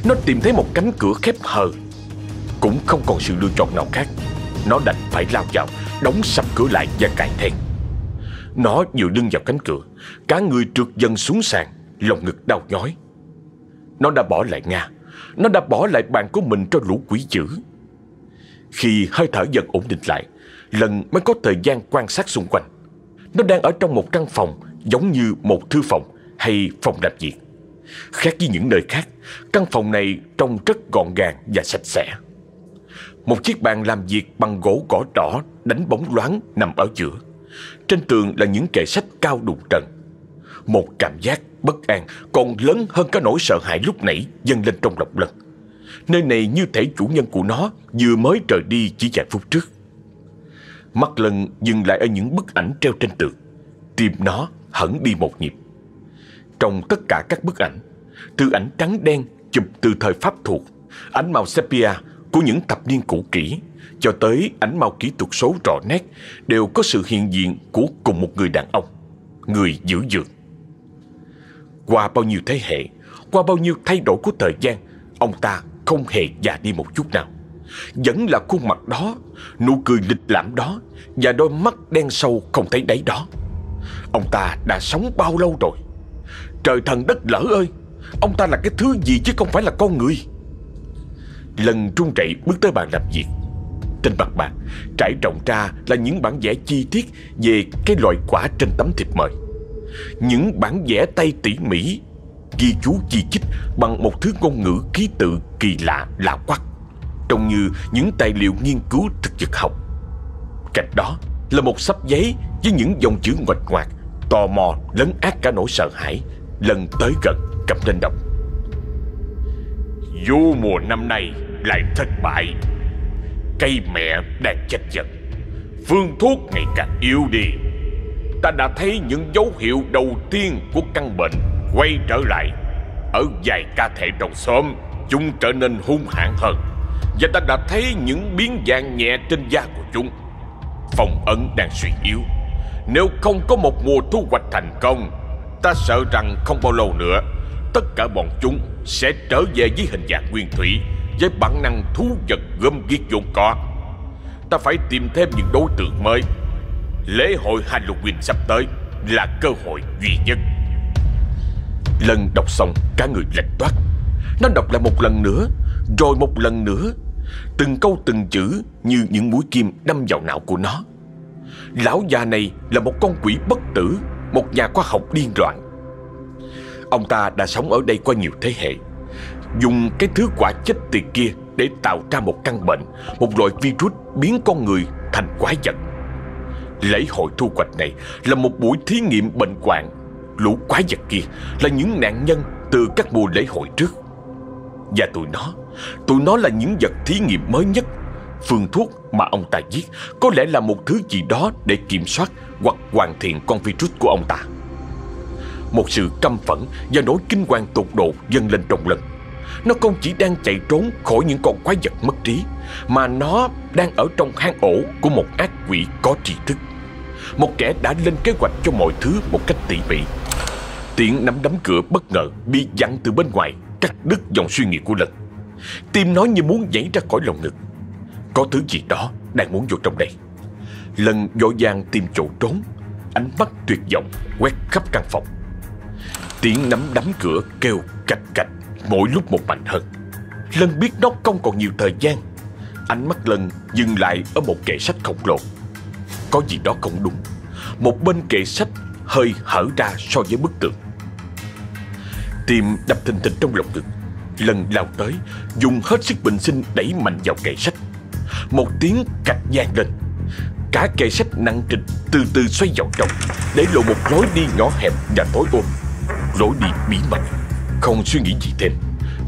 A: Nó tìm thấy một cánh cửa khép hờ. Cũng không còn sự lựa chọn nào khác. Nó đành phải lao vào, Đóng sập cửa lại và cài then. Nó vừa lưng vào cánh cửa. Cả người trượt dần xuống sàn, Lòng ngực đau nhói. Nó đã bỏ lại Nga. Nó đã bỏ lại bạn của mình cho lũ quỷ dữ. Khi hơi thở dần ổn định lại, Lần mới có thời gian quan sát xung quanh. Nó đang ở trong một căn phòng Giống như một thư phòng hay phòng làm việc. Khác với những nơi khác, Căn phòng này trông rất gọn gàng và sạch sẽ. Một chiếc bàn làm việc bằng gỗ gõ đỏ Đánh bóng loáng nằm ở giữa. Trên tường là những kệ sách cao đụng trần. Một cảm giác bất an Còn lớn hơn cả nỗi sợ hãi lúc nãy dâng lên trong lòng lần Nơi này như thể chủ nhân của nó Vừa mới rời đi chỉ vài phút trước. Mắt lần dừng lại ở những bức ảnh treo trên tường. Tim nó hẳn đi một nhịp. Trong tất cả các bức ảnh, Từ ảnh trắng đen chụp từ thời Pháp thuộc, Ảnh màu sepia của những thập niên cũ kỹ Cho tới ảnh màu kỹ thuật số rõ nét Đều có sự hiện diện của cùng một người đàn ông, Người giữ dược qua bao nhiêu thế hệ, Qua bao nhiêu thay đổi của thời gian, Ông ta không hề già đi một chút nào. Vẫn là khuôn mặt đó, Nụ cười lịch lãm đó Và đôi mắt đen sâu không thấy đáy đó. Ông ta đã sống bao lâu rồi? Trời thần đất lỡ ơi, Ông ta là cái thứ gì chứ không phải là con người? Lần trung chạy bước tới bàn làm việc, Trên mặt bàn Trải rộng ra là những bản vẽ chi tiết Về cái loại quả trên tấm thịt mời. Những bản vẽ tay tỉ mỉ, Ghi chú chi chích Bằng một thứ ngôn ngữ ký tự kỳ lạ lạ quắc, Trông như những tài liệu nghiên cứu thực vật học. Cạnh đó là một sắp giấy Với những dòng chữ ngoạch ngoạc, Tò mò lấn át cả nỗi sợ hãi, Lần tới gần cầm lên đọc. Vô mùa năm nay lại thất bại, Cây mẹ đang chết dần, Phương thuốc ngày càng yếu đi. Ta đã thấy những dấu hiệu đầu tiên của căn bệnh quay trở lại Ở vài ca thể trong xóm, Chúng trở nên hung hãn hơn. Và ta đã thấy những biến dạng nhẹ trên da của chúng. Phong ấn đang suy yếu. Nếu không có một mùa thu hoạch thành công, Ta sợ rằng không bao lâu nữa, Tất cả bọn chúng sẽ trở về với hình dạng nguyên thủy, Với bản năng thú vật gom giết vốn có. Ta phải tìm thêm những đối tượng mới. Lễ hội Halloween sắp tới Là cơ hội duy nhất. Lần đọc xong, cả người lệch toát. Nó đọc lại một lần nữa, Rồi một lần nữa. Từng câu từng chữ như những mũi kim đâm vào não của nó. Lão già này là một con quỷ bất tử, Một nhà khoa học điên loạn Ông ta đã sống ở đây qua nhiều thế hệ, Dùng cái thứ quả chết tiệt kia Để tạo ra một căn bệnh, Một loại virus biến con người thành quái vật. Lễ hội thu hoạch này Là một buổi thí nghiệm bệnh hoạn lũ quái vật kia là những nạn nhân từ các mùa lễ hội trước. Và tụi nó, tụi nó là những vật thí nghiệm mới nhất. Phương thuốc mà ông ta giết có lẽ là một thứ gì đó để kiểm soát hoặc hoàn thiện con virus của ông ta. Một sự căm phẫn và nỗi kinh hoàng tột độ dâng lên trong lần. Nó không chỉ đang chạy trốn khỏi những con quái vật mất trí, mà nó đang ở trong hang ổ của một ác quỷ có tri thức. Một kẻ đã lên kế hoạch cho mọi thứ một cách tỉ mỉ. Tiện nắm đấm cửa bất ngờ bị dặn từ bên ngoài, cắt đứt dòng suy nghĩ của Lân. Tim nó như muốn nhảy ra khỏi lồng ngực. Có thứ gì đó đang muốn vô trong đây. Lân vội vàng tìm chỗ trốn, ánh mắt tuyệt vọng quét khắp căn phòng. Tiếng nắm đấm cửa kêu cạch cạch mỗi lúc một mạnh hơn. Lân biết nó không còn nhiều thời gian. Ánh mắt Lân dừng lại ở một kệ sách khổng lồ. Có gì đó không đúng. Một bên kệ sách hơi hở ra so với bức tường. Tim đập thình thịch trong lòng ngực. Lân lao tới, dùng hết sức bình sinh đẩy mạnh vào kệ sách. Một tiếng cạch gian lên. Cả kệ sách nặng trịch từ từ xoay vào trong, để lộ một lối đi nhỏ hẹp và tối ôm. Lối đi bí mật không suy nghĩ gì thêm.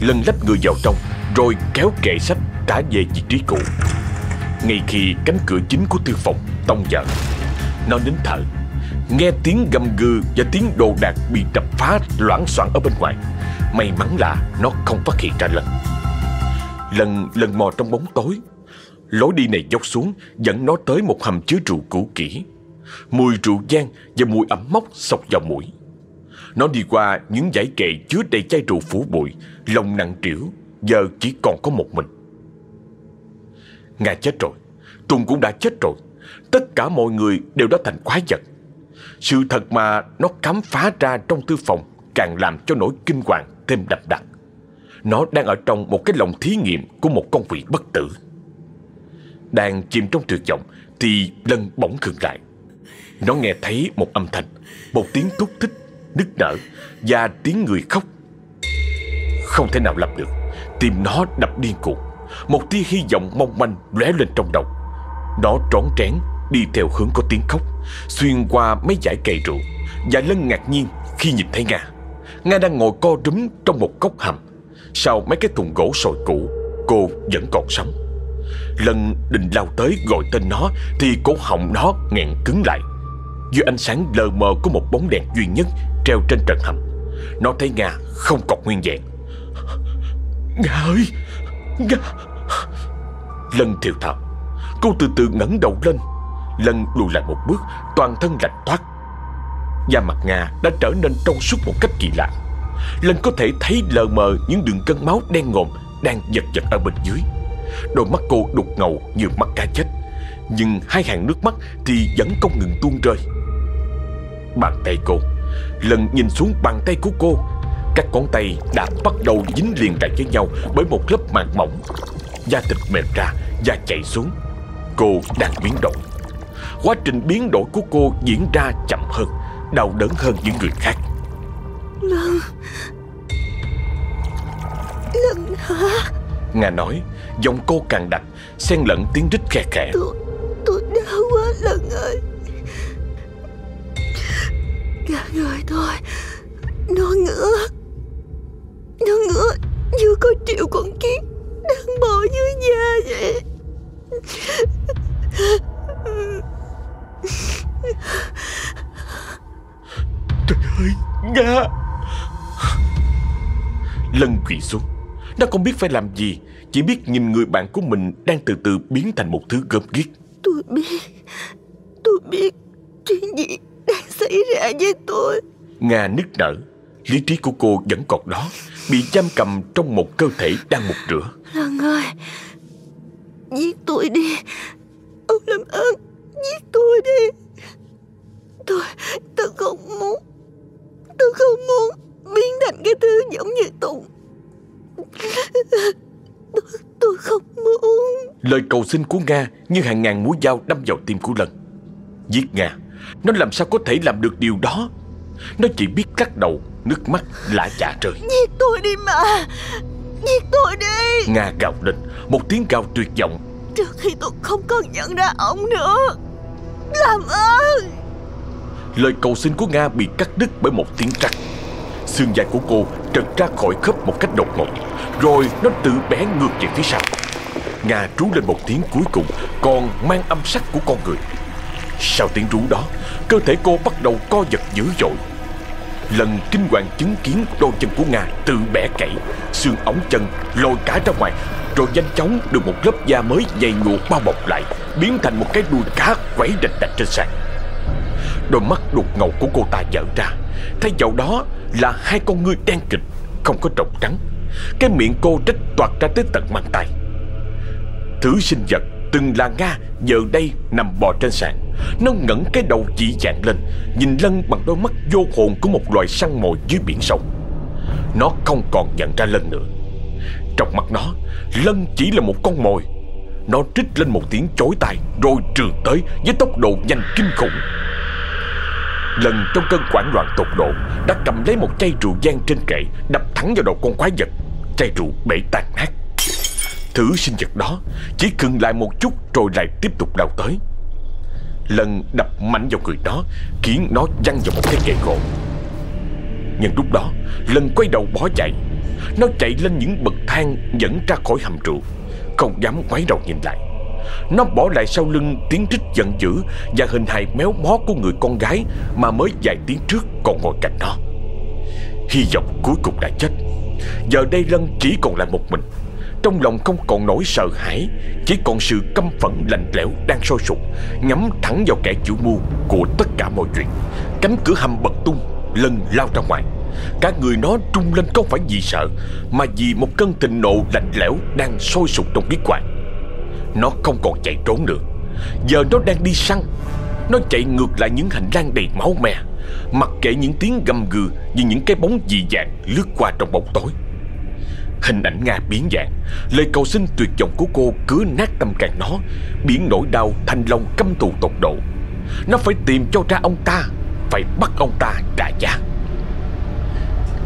A: Lần lách người vào trong Rồi kéo kệ sách trả về vị trí cũ. Ngay khi cánh cửa chính của thư phòng tông vỡ, Nó nín thở. Nghe tiếng gầm gừ và tiếng đồ đạc bị đập phá loãng xoảng ở bên ngoài. May mắn là nó không phát hiện ra lần Lần lần mò trong bóng tối. Lối đi này dốc xuống dẫn nó tới một hầm chứa rượu cũ kỹ. Mùi rượu gian và mùi ẩm mốc sộc vào mũi nó đi qua những dãy kệ chứa đầy chai rượu phủ bụi, lòng nặng trĩu, giờ chỉ còn có một mình. Ngài chết rồi, Tùng cũng đã chết rồi, tất cả mọi người đều đã thành quái vật. Sự thật mà nó khám phá ra trong tư phòng càng làm cho nỗi kinh hoàng thêm đậm đặc. Nó đang ở trong một cái lòng thí nghiệm của một con quỷ bất tử. Đang chìm trong tuyệt vọng thì Lân bỗng khựng lại. Nó nghe thấy một âm thanh, một tiếng thúc thích nức nở và tiếng người khóc. Không thể nào làm được, tim nó đập điên cuồng. Một tia hy vọng mong manh lóe lên trong đầu. Nó trón trén đi theo hướng có tiếng khóc, xuyên qua mấy dải cây rượu. Và Lân ngạc nhiên khi nhìn thấy Nga. Nga đang ngồi co rúm trong một góc hầm. Sau mấy cái thùng gỗ sồi cũ, cô vẫn còn sống. Lân định lao tới gọi tên nó thì cổ họng nó nghẹn cứng lại. Dưới ánh sáng lờ mờ của một bóng đèn duy nhất treo trên trần hầm. Nó thấy Nga không còn nguyên vẹn. Nga ơi! Nga! Lân thiều thào. Cô từ từ ngẩng đầu lên. Lân lùi lại một bước Toàn thân lạnh thoát, Da mặt Nga đã trở nên trong suốt một cách kỳ lạ. Lân có thể thấy lờ mờ những đường cân máu đen ngòm Đang giật giật ở bên dưới. Đôi mắt cô đục ngầu như mắt cá chết. Nhưng hai hàng nước mắt thì vẫn không ngừng tuôn rơi. Bàn tay cô Lần nhìn xuống bàn tay của cô Các ngón tay đã bắt đầu dính liền lại với nhau Bởi một lớp màng mỏng. Da thịt mềm ra Da chạy xuống. Cô đang biến đổi. Quá trình biến đổi của cô diễn ra chậm hơn Đau đớn hơn những người khác.
B: Lần. Lần hả?
A: Nga nói Giọng cô càng đặc Xen lẫn tiếng rít khe khẽ.
B: Tôi, tôi đau quá lần ơi Cả người tôi Nó ngứa. Nó ngứa như có triệu con kiến Đang bò dưới da vậy.
A: Trời ơi Nga. Lân quỳ xuống. Nó không biết phải làm gì Chỉ biết nhìn người bạn của mình Đang từ từ biến thành một thứ gớm ghiếc.
B: Tôi biết. Tôi biết. Chuyện gì xảy ra với tôi.
A: Nga nức nở Lý trí của cô vẫn còn đó Bị giam cầm trong một cơ thể đang mục rửa.
B: Lần ơi Giết tôi đi. Ông làm ơn Giết tôi đi. Tôi Tôi không muốn Tôi không muốn Biến thành cái thứ giống như Tùng Tôi, tôi không muốn.
A: Lời cầu xin của Nga như hàng ngàn mũi dao đâm vào tim của Lân. Giết Nga Nó làm sao có thể làm được điều đó? Nó chỉ biết cắt đầu Nước mắt lã chả rơi
B: Giết tôi đi mà. Giết tôi đi.
A: Nga gào lên. Một tiếng gào tuyệt vọng.
B: Trước khi tôi không còn nhận ra ông nữa. Làm ơn.
A: Lời cầu xin của Nga bị cắt đứt bởi một tiếng trắc Xương dài của cô trật ra khỏi khớp một cách đột ngột. Rồi nó tự bé ngược về phía sau. Nga trú lên một tiếng cuối cùng Còn mang âm sắc của con người sau tiếng rú đó, Cơ thể cô bắt đầu co giật dữ dội. Lần kinh hoàng chứng kiến đôi chân của Nga tự bẻ gãy, Xương ống chân lôi cả ra ngoài, Rồi nhanh chóng được một lớp da mới dày nhụa bao bọc lại, Biến thành một cái đuôi cá quẩy đạch đạch trên sàn. Đôi mắt đục ngầu của cô ta dở ra, Thay vào đó là hai con ngươi đen kịch, Không có trọc trắng. Cái miệng cô rách toạt ra tới tận mang tay. Thứ sinh vật từng là Nga Giờ đây nằm bò trên sàn. Nó ngẩng cái đầu chỉ dạng lên, Nhìn Lân bằng đôi mắt vô hồn Của một loài săn mồi dưới biển sâu. Nó không còn nhận ra Lân nữa. Trong mắt nó, Lân chỉ là một con mồi. Nó trích lên một tiếng chối tai, Rồi trường tới với tốc độ nhanh kinh khủng. Lần trong cơn hoảng loạn tột độ Đã cầm lấy một chai rượu gian trên kệ, Đập thẳng vào đầu con quái vật. Chai rượu bể tàn nát. Thứ sinh vật đó Chỉ khựng lại một chút rồi lại tiếp tục đào tới. Lần đập mạnh vào người nó Khiến nó văng vào một cái kệ gỗ. Nhưng lúc đó Lần quay đầu bỏ chạy Nó chạy lên những bậc thang dẫn ra khỏi hầm trụ, Không dám quay đầu nhìn lại. Nó bỏ lại sau lưng tiếng rít giận dữ Và hình hài méo mó của người con gái Mà mới vài tiếng trước còn ngồi cạnh nó. Hy vọng cuối cùng đã chết. Giờ đây Lân chỉ còn lại một mình trong lòng không còn nỗi sợ hãi, Chỉ còn sự căm phẫn lạnh lẽo đang sôi sục Nhắm thẳng vào kẻ chủ mưu của tất cả mọi chuyện. Cánh cửa hầm bật tung, Lần lao ra ngoài. Cả người nó trung lên không phải vì sợ, Mà vì một cơn tình nộ lạnh lẽo Đang sôi sục trong huyết quản Nó không còn chạy trốn nữa. Giờ nó đang đi săn. Nó chạy ngược lại những hành lang đầy máu me, Mặc kệ những tiếng gầm gừ Như những cái bóng dị dạng lướt qua trong bóng tối. Hình ảnh Nga biến dạng. Lời cầu xin tuyệt vọng của cô cứ nát tâm càng nó. Biến nỗi đau thành lòng căm thù tột độ. Nó phải tìm cho ra ông ta, Phải bắt ông ta trả giá.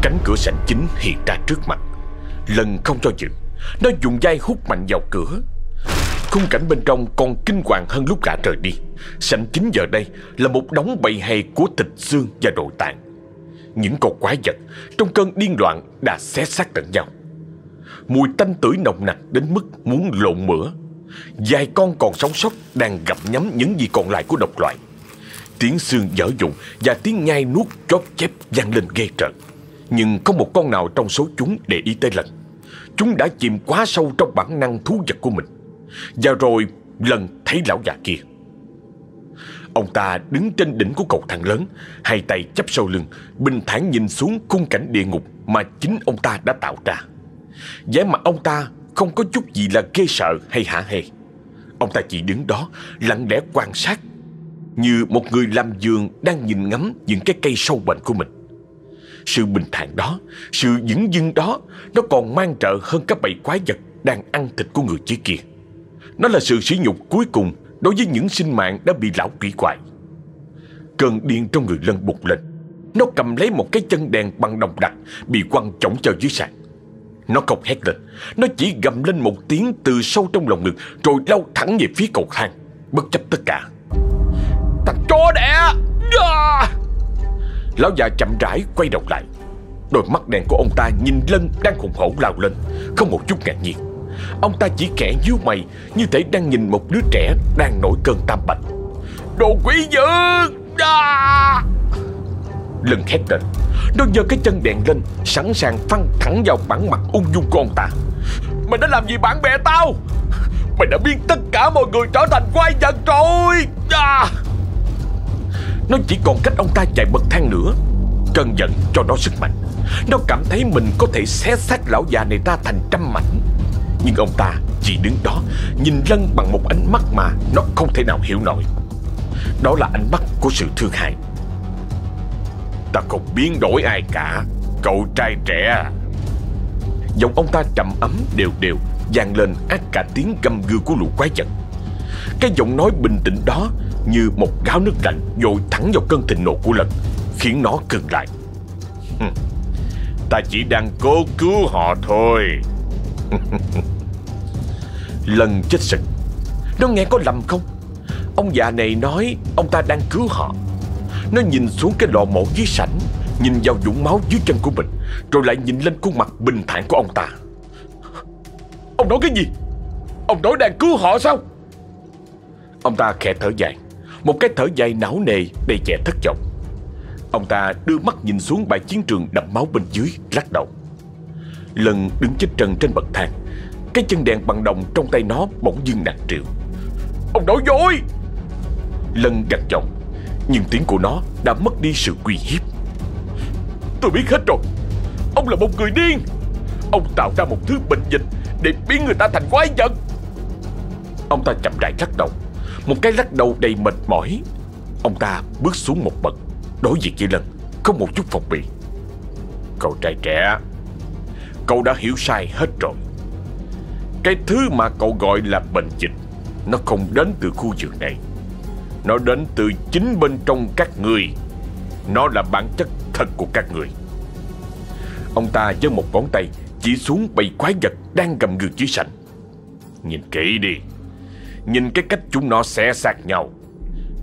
A: Cánh cửa sảnh chính hiện ra trước mặt. Lần không cho dự Nó dùng dây hút mạnh vào cửa. Khung cảnh bên trong còn kinh hoàng hơn lúc gã trời đi. Sảnh chính giờ đây là một đống bầy hay của thịt xương và nội tạng Những con quái vật trong cơn điên loạn đã xé xác tận nhau. Mùi tanh tưởi nồng nặc đến mức muốn lộn mửa. Vài con còn sống sót đang gặm nhấm những gì còn lại của độc loại. Tiếng xương dở dụng và tiếng nhai nuốt chóp chép vang lên ghê trận. Nhưng không một con nào trong số chúng để ý tới lần. Chúng đã chìm quá sâu trong bản năng thú vật của mình. Và rồi lần thấy lão già kia. Ông ta đứng trên đỉnh của cầu thang lớn, Hai tay chắp sau lưng, Bình thản nhìn xuống khung cảnh địa ngục Mà chính ông ta đã tạo ra vẻ mặt ông ta không có chút gì là ghê sợ hay hả hê. Ông ta chỉ đứng đó lặng lẽ quan sát Như một người làm giường đang nhìn ngắm những cái cây sâu bệnh của mình. Sự bình thản đó, sự dững dưng đó Nó còn mang trợ hơn các bầy quái vật đang ăn thịt của người dưới kia. Nó là sự sỉ nhục cuối cùng đối với những sinh mạng đã bị lão quỷ quại. Cơn điên trong người lân bục lên. Nó cầm lấy một cái chân đèn bằng đồng đặc Bị quăng chổng cho dưới sàn nó không hét lên. Nó chỉ gầm lên một tiếng từ sâu trong lòng ngực, Rồi lao thẳng về phía cầu thang, Bất chấp tất cả. Thằng chó đẻ! À! Lão già chậm rãi quay đầu lại. Đôi mắt đèn của ông ta nhìn Lân đang hùng hổ lao lên, Không một chút ngạc nhiên. Ông ta chỉ kẻ nhíu mày, Như thể đang nhìn một đứa trẻ đang nổi cơn tam bạch. Đồ quỷ dữ! À! Lân hét lên nó giơ cái chân đèn lên, Sẵn sàng phăng thẳng vào bản mặt ung dung của ông ta. Mày đã làm gì bạn bè tao? Mày đã biến tất cả mọi người trở thành quái vật rồi. À! Nó chỉ còn cách ông ta chạy bậc thang nữa. Cơn giận cho nó sức mạnh. Nó cảm thấy mình có thể xé xác lão già này ra thành trăm mảnh. Nhưng ông ta chỉ đứng đó, Nhìn Lân bằng một ánh mắt mà Nó không thể nào hiểu nổi. Đó là ánh mắt của sự thương hại. Ta không biến đổi ai cả. Cậu trai trẻ. Giọng ông ta trầm ấm, đều đều, vang lên át cả tiếng gầm gừ của lũ quái vật. Cái giọng nói bình tĩnh đó, Như một gáo nước lạnh Dội thẳng vào cơn thịnh nộ của lần Khiến nó cừng lại. Ta chỉ đang cố cứu họ thôi. [LAUGHS] Lần chết sực. Nó nghe có lầm không? Ông già này nói Ông ta đang cứu họ. Nó nhìn xuống cái lò mổ dưới sảnh, Nhìn vào dũng máu dưới chân của mình, Rồi lại nhìn lên khuôn mặt bình thản của ông ta. Ông nói cái gì? Ông nói đang cứu họ sao? Ông ta khẽ thở dài, Một cái thở dài não nề đầy vẻ thất vọng. Ông ta đưa mắt nhìn xuống bãi chiến trường đậm máu bên dưới, lắc đầu. Lần đứng chết trần trên bậc thang, Cái chân đèn bằng đồng trong tay nó bỗng dưng nặng triệu. Ông nói dối! Lân gặt giọng. Nhưng tiếng của nó đã mất đi sự uy hiếp. Tôi biết hết rồi. Ông là một người điên. Ông tạo ra một thứ bệnh dịch Để biến người ta thành quái vật. Ông ta chậm rãi lắc đầu. Một cái lắc đầu đầy mệt mỏi. Ông ta bước xuống một bậc, Đối diện với Lân, Không một chút phòng bị. Cậu trai trẻ, Cậu đã hiểu sai hết rồi. Cái thứ mà cậu gọi là bệnh dịch, Nó không đến từ khu vườn này. Nó đến từ chính bên trong các người. Nó là bản chất thật của các người. Ông ta giơ một ngón tay Chỉ xuống bầy quái vật đang gầm gừ dưới sảnh Nhìn kỹ đi. Nhìn cái cách chúng nó xé xác nhau.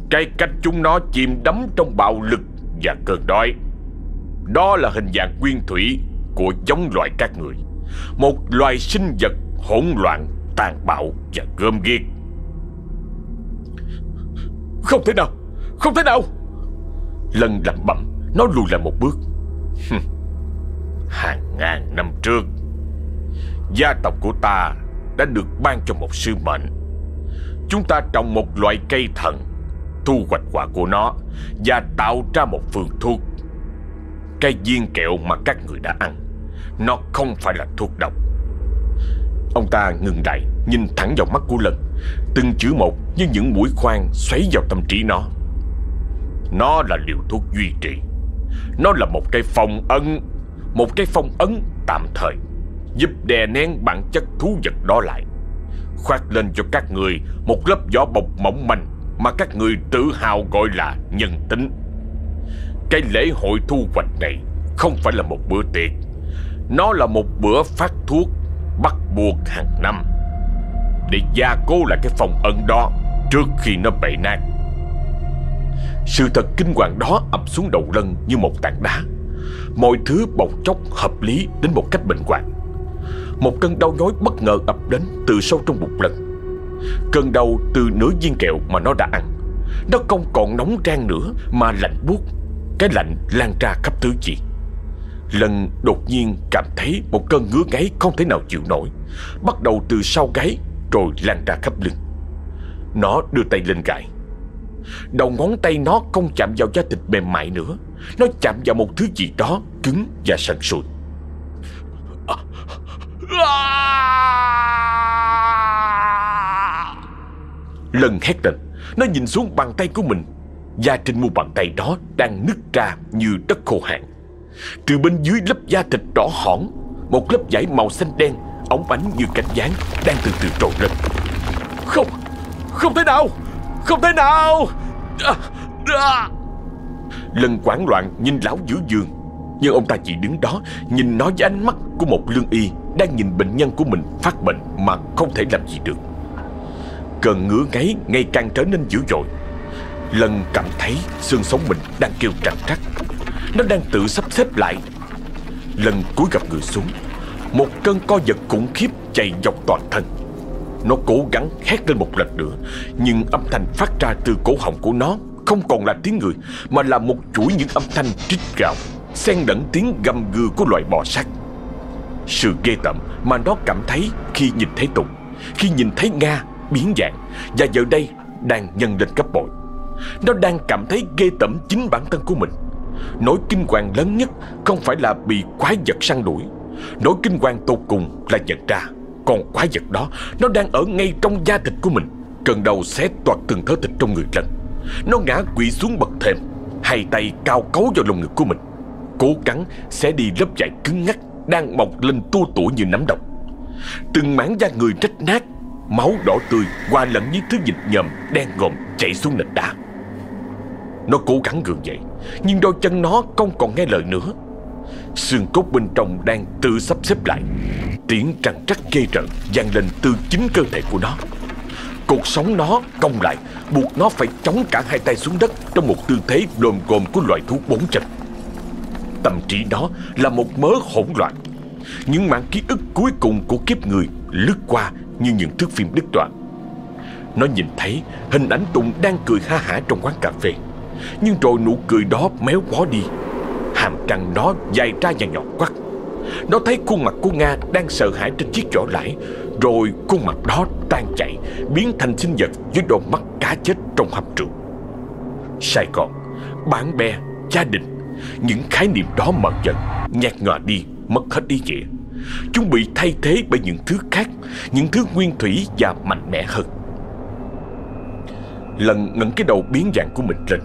A: Cái cách chúng nó chìm đắm trong bạo lực và cơn đói. Đó là hình dạng nguyên thủy của giống loài các người. Một loài sinh vật hỗn loạn, tàn bạo và gơm ghiệt không thể nào, không thể nào. Lân lẩm bẩm Nó lùi lại một bước. Hàng ngàn năm trước Gia tộc của ta Đã được ban cho một sư mệnh. Chúng ta trồng một loại cây thần Thu hoạch quả của nó Và tạo ra một phương thuốc. Cây viên kẹo mà các người đã ăn Nó không phải là thuốc độc. Ông ta ngừng lại, Nhìn thẳng vào mắt của Lân. Từng chữ một như những mũi khoan Xoáy vào tâm trí nó. Nó là liều thuốc duy trì. Nó là một cái phong ấn, Một cái phong ấn tạm thời, Giúp đè nén bản chất thú vật đó lại. Khoát lên cho các người Một lớp vỏ bọc mỏng manh Mà các người tự hào gọi là nhân tính. Cái lễ hội thu hoạch này Không phải là một bữa tiệc. Nó là một bữa phát thuốc Bắt buộc hàng năm. Để gia cố lại cái phòng ấn đó Trước khi nó bể nát. Sự thật kinh hoàng đó ập xuống đầu lân như một tảng đá. Mọi thứ bỗng chốc hợp lý đến một cách bệnh hoạn. Một cơn đau nhói bất ngờ ập đến từ sâu trong bụng lân. Cơn đau từ nửa viên kẹo mà nó đã ăn. Nó không còn nóng rang nữa mà lạnh buốt. Cái lạnh lan ra khắp tứ chi. Lần đột nhiên cảm thấy một cơn ngứa ngáy không thể nào chịu nổi. Bắt đầu từ sau gáy rồi lan ra khắp lưng. Nó đưa tay lên gãi. Đầu ngón tay nó không chạm vào da thịt mềm mại nữa. Nó chạm vào một thứ gì đó cứng và sần sùi. Lần hét lên, Nó nhìn xuống bàn tay của mình. Da trên mu bàn tay đó đang nứt ra như đất khô hạn. Từ bên dưới lớp da thịt đỏ hỏn Một lớp vải màu xanh đen Ống ánh như cánh gián Đang từ từ trồi lên. Không, không thể nào Không thể nào. À, à. Lần quảng loạn nhìn lão giữ giường Nhưng ông ta chỉ đứng đó Nhìn nó với ánh mắt của một lương y Đang nhìn bệnh nhân của mình phát bệnh Mà không thể làm gì được. Cơn ngứa ngáy ngày càng trở nên dữ dội. Lần cảm thấy xương sống mình đang kêu trằn trắc nó đang tự sắp xếp lại. Lần cuối gặp người xuống, Một cơn co giật khủng khiếp chạy dọc toàn thân. Nó cố gắng hét lên một lần nữa, Nhưng âm thanh phát ra từ cổ họng của nó Không còn là tiếng người, Mà là một chuỗi những âm thanh trích gạo Xen lẫn tiếng gầm gừ của loài bò sát. Sự ghê tởm mà nó cảm thấy khi nhìn thấy Tùng, Khi nhìn thấy Nga biến dạng Và giờ đây đang nhân lên cấp bội. Nó đang cảm thấy ghê tởm chính bản thân của mình. Nỗi kinh hoàng lớn nhất không phải là bị quái vật săn đuổi. Nỗi kinh hoàng tột cùng là nhận ra còn quái vật đó, Nó đang ở ngay trong da thịt của mình, cần đầu xé toạc từng thớ thịt trong người lần Nó ngã quỵ xuống bậc thềm, Hai tay cao cấu vào lồng ngực của mình, Cố gắng sẽ đi lớp vải cứng ngắc Đang mọc lên tua tủa như nắm độc. Từng mảng da người rách nát, Máu đỏ tươi hòa lẫn với thứ dịch nhầm Đen ngòm chảy xuống nền đá. Nó cố gắng gượng dậy, Nhưng đôi chân nó không còn nghe lời nữa. Xương cốt bên trong đang tự sắp xếp lại, Tiếng trăng trắc ghê rợn vang lên từ chính cơ thể của nó. Cột sống nó cong lại, Buộc nó phải chống cả hai tay xuống đất Trong một tư thế lồm gồm của loài thú bốn chân. Tâm trí nó là một mớ hỗn loạn. Những mảng ký ức cuối cùng của kiếp người Lướt qua như những thước phim đứt đoạn. Nó nhìn thấy hình ảnh Tùng đang cười ha hả trong quán cà phê. Nhưng rồi nụ cười đó méo mó đi. Hàm răng nó dài ra và nhọn quắt. Nó thấy khuôn mặt của Nga đang sợ hãi trên chiếc vỏ lãi. Rồi khuôn mặt đó tan chảy Biến thành sinh vật với đôi mắt cá chết trong hầm trụ Sài Gòn, bạn bè, gia đình Những khái niệm đó mờ dần Nhạt nhòa đi, mất hết ý nghĩa. Chúng bị thay thế bởi những thứ khác Những thứ nguyên thủy và mạnh mẽ hơn. Lần ngẩng cái đầu biến dạng của mình lên.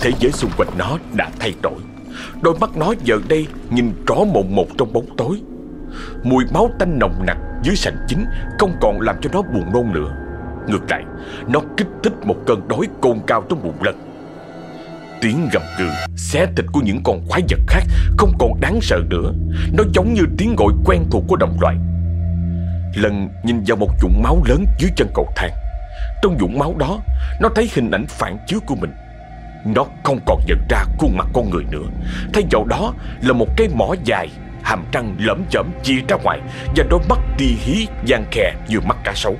A: Thế giới xung quanh nó đã thay đổi. Đôi mắt nó giờ đây nhìn rõ mồn một trong bóng tối. Mùi máu tanh nồng nặc dưới sành chính Không còn làm cho nó buồn nôn nữa. Ngược lại, Nó kích thích một cơn đói cồn cao trong bụng lần Tiếng gầm gừ, Xé thịt của những con quái vật khác Không còn đáng sợ nữa. Nó giống như tiếng gọi quen thuộc của đồng loại Lần nhìn vào một vũng máu lớn dưới chân cầu thang. Trong vũng máu đó, Nó thấy hình ảnh phản chiếu của mình. Nó không còn nhận ra khuôn mặt con người nữa. Thay vào đó là một cái mỏ dài, Hàm răng lẫm chẩm chia ra ngoài Và đôi mắt đi hí, gian khè như mắt cá sấu.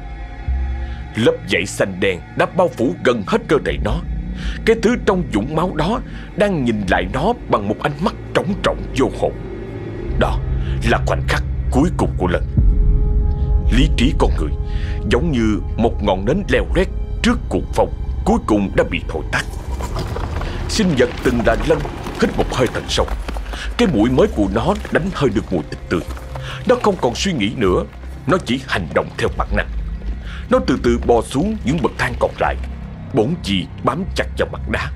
A: Lớp dãy xanh đen đã bao phủ gần hết cơ thể nó. Cái thứ trong dũng máu đó Đang nhìn lại nó bằng một ánh mắt trống trọng vô hồn. Đó là khoảnh khắc cuối cùng của lần Lý trí con người, Giống như một ngọn nến leo rét trước cuộn phòng Cuối cùng đã bị thổi tắt. Sinh vật từng là lân Hít một hơi thật sâu. Cái mũi mới của nó đánh hơi được mùi thịt tươi. Nó không còn suy nghĩ nữa, Nó chỉ hành động theo bản năng. Nó từ từ bò xuống những bậc thang còn lại Bốn chi bám chặt vào mặt đá.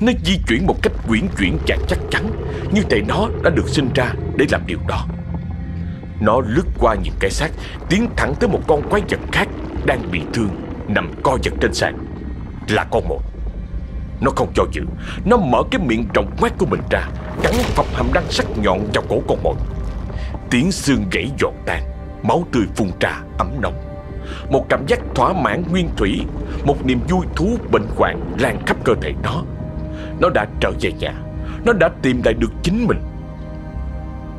A: Nó di chuyển một cách quyển chuyển chặt chắc chắn, Như thể nó đã được sinh ra để làm điều đó. Nó lướt qua những cái xác, Tiến thẳng tới một con quái vật khác Đang bị thương, Nằm co giật trên sàn. Là con một Nó không cho dự, Nó mở cái miệng rộng quét của mình ra, Cắn phập hàm răng sắc nhọn vào cổ con một Tiếng xương gãy giòn tan, Máu tươi phun ra, ấm nóng Một cảm giác thỏa mãn nguyên thủy, Một niềm vui thú bệnh hoạn lan khắp cơ thể nó. Nó đã trở về nhà, Nó đã tìm lại được chính mình.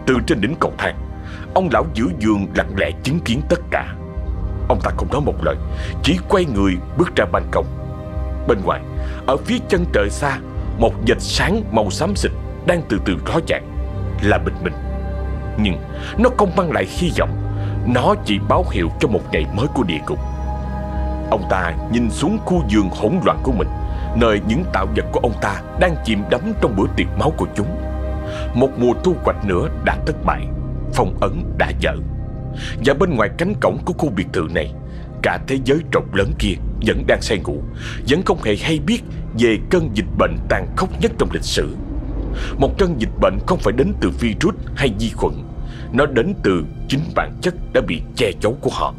A: Từ trên đỉnh cầu thang Ông lão giữ giường lặng lẽ chứng kiến tất cả. Ông ta không nói một lời, Chỉ quay người bước ra ban công. Bên ngoài, Ở phía chân trời xa, Một vệt sáng màu xám xịt Đang từ từ rõ ràng Là bình minh. Nhưng nó không mang lại hy vọng, Nó chỉ báo hiệu cho một ngày mới của địa ngục. Ông ta nhìn xuống khu vườn hỗn loạn của mình, Nơi những tạo vật của ông ta Đang chìm đắm trong bữa tiệc máu của chúng. Một mùa thu hoạch nữa đã thất bại. Phong ấn đã dở. Và bên ngoài cánh cổng của khu biệt thự này, Cả thế giới rộng lớn kia Vẫn đang say ngủ, Vẫn không hề hay biết Về cơn dịch bệnh tàn khốc nhất trong lịch sử. Một cơn dịch bệnh không phải đến từ virus hay vi khuẩn, Nó đến từ chính bản chất đã bị che giấu của họ.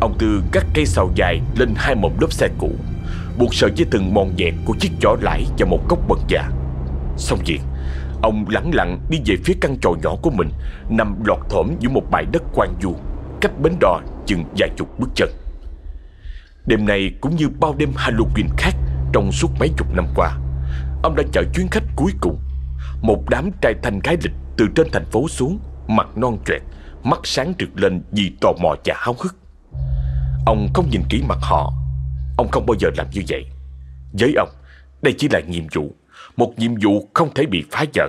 A: Ông Tư cắt cây sào dài lên hai mỏm lớp xe cũ, Buộc sợi dây thừng mòn dẹt của chiếc chỏ lãi và một cốc bật già Xong việc Ông lẳng lặng đi về phía căn tròi nhỏ của mình, Nằm lọt thỏm giữa một bãi đất quang du, Cách bến đò chừng vài chục bước chân. Đêm này cũng như bao đêm Halloween khác Trong suốt mấy chục năm qua, Ông đã chở chuyến khách cuối cùng. Một đám trai thanh gái lịch từ trên thành phố xuống, Mặt non choẹt Mắt sáng rực lên vì tò mò và háo hức. Ông không nhìn kỹ mặt họ, Ông không bao giờ làm như vậy. Với ông, Đây chỉ là nhiệm vụ. Một nhiệm vụ không thể bị phá vỡ.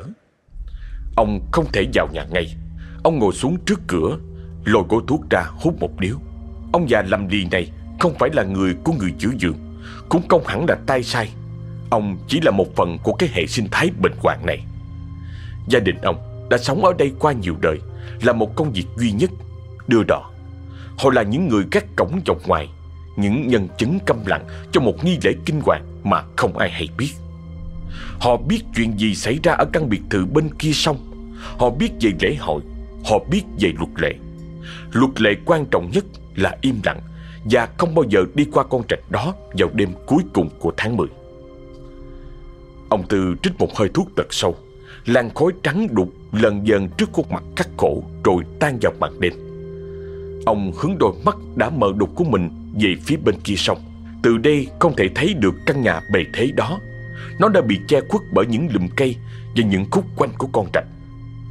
A: Ông không thể vào nhà ngay. Ông ngồi xuống trước cửa, Lôi gói thuốc ra hút một điếu. Ông già lầm lì này Không phải là người của người chữa dường, Cũng không hẳn là tay sai. Ông chỉ là một phần của cái hệ sinh thái bệnh hoạn này. Gia đình ông đã sống ở đây qua nhiều đời, Là một công việc duy nhất, Đưa đò Họ là những người gác cổng dọc ngoài, Những nhân chứng câm lặng Cho một nghi lễ kinh hoàng Mà không ai hay biết. Họ biết chuyện gì xảy ra ở căn biệt thự bên kia sông. Họ biết về lễ hội. Họ biết về luật lệ. Luật lệ quan trọng nhất là im lặng Và không bao giờ đi qua con trạch đó Vào đêm cuối cùng của tháng 10 Ông Tư trích một hơi thuốc thật sâu. Làn khói trắng đục lần dần trước khuôn mặt cắt khổ Rồi tan vào màn đêm. Ông hướng đôi mắt đã mờ đục của mình về phía bên kia sông. Từ đây không thể thấy được căn nhà bề thế đó. Nó đã bị che khuất bởi những lùm cây và những khúc quanh của con rạch.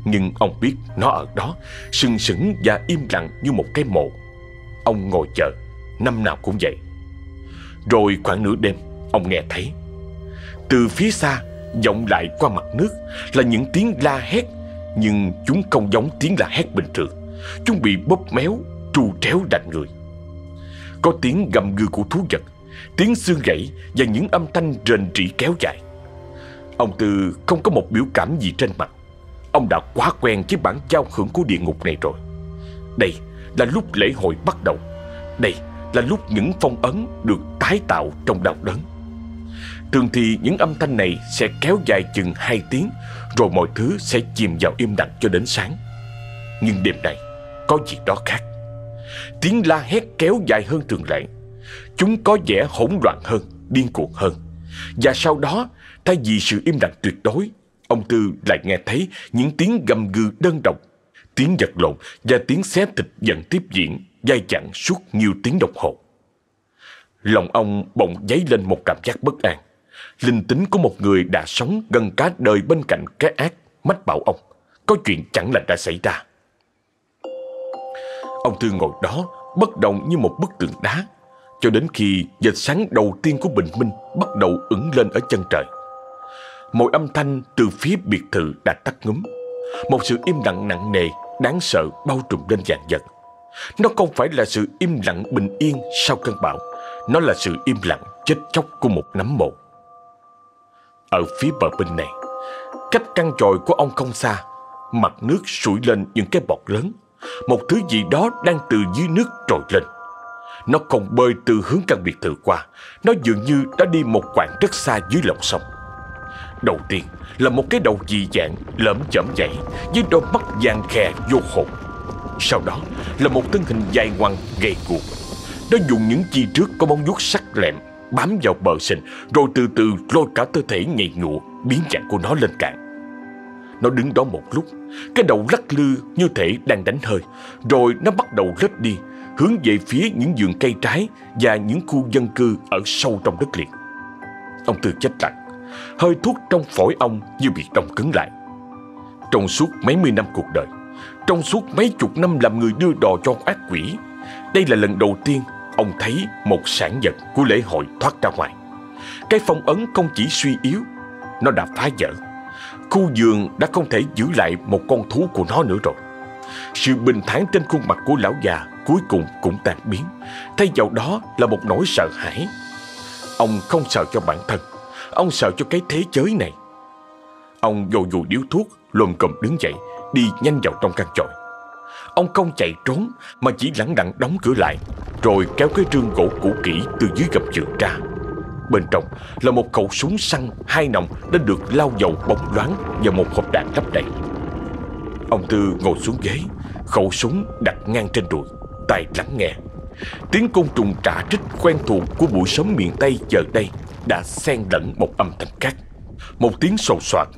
A: Nhưng ông biết nó ở đó, sừng sững và im lặng như một cái mộ. Ông ngồi chờ, năm nào cũng vậy. Rồi khoảng nửa đêm, ông nghe thấy. Từ phía xa, vọng lại qua mặt nước là những tiếng la hét, nhưng chúng không giống tiếng la hét bình thường. Chúng bị bóp méo, trù tréo đành người. Có tiếng gầm gừ của thú vật, tiếng xương gãy và những âm thanh rền rỉ kéo dài. Ông Tư không có một biểu cảm gì trên mặt. Ông đã quá quen với bản giao hưởng của địa ngục này rồi. Đây là lúc lễ hội bắt đầu. Đây là lúc những phong ấn được tái tạo trong đau đớn. Thường thì những âm thanh này sẽ kéo dài chừng 2 tiếng, rồi mọi thứ sẽ chìm vào im lặng cho đến sáng. Nhưng đêm này có gì đó khác. Tiếng la hét kéo dài hơn thường lệ. Chúng có vẻ hỗn loạn hơn, điên cuồng hơn. Và sau đó, thay vì sự im lặng tuyệt đối, ông Tư lại nghe thấy những tiếng gầm gừ đơn độc, tiếng giật lộn và tiếng xé thịt dần tiếp diễn, dai dẳng suốt nhiều tiếng đồng hồ. Lòng ông bỗng dấy lên một cảm giác bất an. Linh tính của một người đã sống gần cả đời bên cạnh cái ác mách bảo ông. Có chuyện chẳng lành đã xảy ra. Ông Tư ngồi đó bất động như một bức tượng đá cho đến khi vệt sáng đầu tiên của bình minh bắt đầu ửng lên ở chân trời. Mọi âm thanh từ phía biệt thự đã tắt ngúm. Một sự im lặng nặng nề, đáng sợ bao trùm lên dàn vật. Nó không phải là sự im lặng bình yên sau cơn bão. Nó là sự im lặng chết chóc của một nấm mộ. Ở phía bờ bên này, cách căn tròi của ông không xa, mặt nước sủi lên những cái bọt lớn. Một thứ gì đó đang từ dưới nước trồi lên. Nó không bơi từ hướng căn biệt thự qua, nó dường như đã đi một quãng rất xa dưới lòng sông. Đầu tiên là một cái đầu dị dạng lởm chởm dậy với đôi mắt vàng khè vô hồn. Sau đó là một thân hình dài ngoằng gầy guộc. Nó dùng những chi trước có móng vuốt sắc lẹm bám vào bờ sình rồi từ từ lôi cả cơ thể nhầy nhụa biến dạng của nó lên cạn. Nó đứng đó một lúc, cái đầu lắc lư như thể đang đánh hơi, rồi nó bắt đầu lết đi, hướng về phía những vườn cây trái và những khu dân cư ở sâu trong đất liền. Ông Tư chết lặng, hơi thuốc trong phổi ông như bị đông cứng lại. Trong suốt mấy mươi năm cuộc đời, trong suốt mấy chục năm làm người đưa đò cho ác quỷ, đây là lần đầu tiên ông thấy một sản vật của lễ hội thoát ra ngoài. Cái phong ấn không chỉ suy yếu, nó đã phá vỡ. Khu vườn đã không thể giữ lại một con thú của nó nữa rồi. Sự bình thản trên khuôn mặt của lão già cuối cùng cũng tan biến. Thay vào đó là một nỗi sợ hãi. Ông không sợ cho bản thân, ông sợ cho cái thế giới này. Ông vô dù điếu thuốc, lồm cồm đứng dậy, đi nhanh vào trong căn tròi. Ông không chạy trốn mà chỉ lẳng lặng đóng cửa lại Rồi kéo cái rương gỗ cũ kỹ từ dưới gầm giường ra Bên trong là một khẩu súng săn hai nòng đã được lau dầu bóng loáng và một hộp đạn lắp đầy. Ông Tư ngồi xuống ghế, khẩu súng đặt ngang trên đùi, tai lắng nghe. Tiếng côn trùng trả trích quen thuộc của buổi sớm miền Tây giờ đây đã xen lẫn một âm thanh khác. Một tiếng sầu soạt,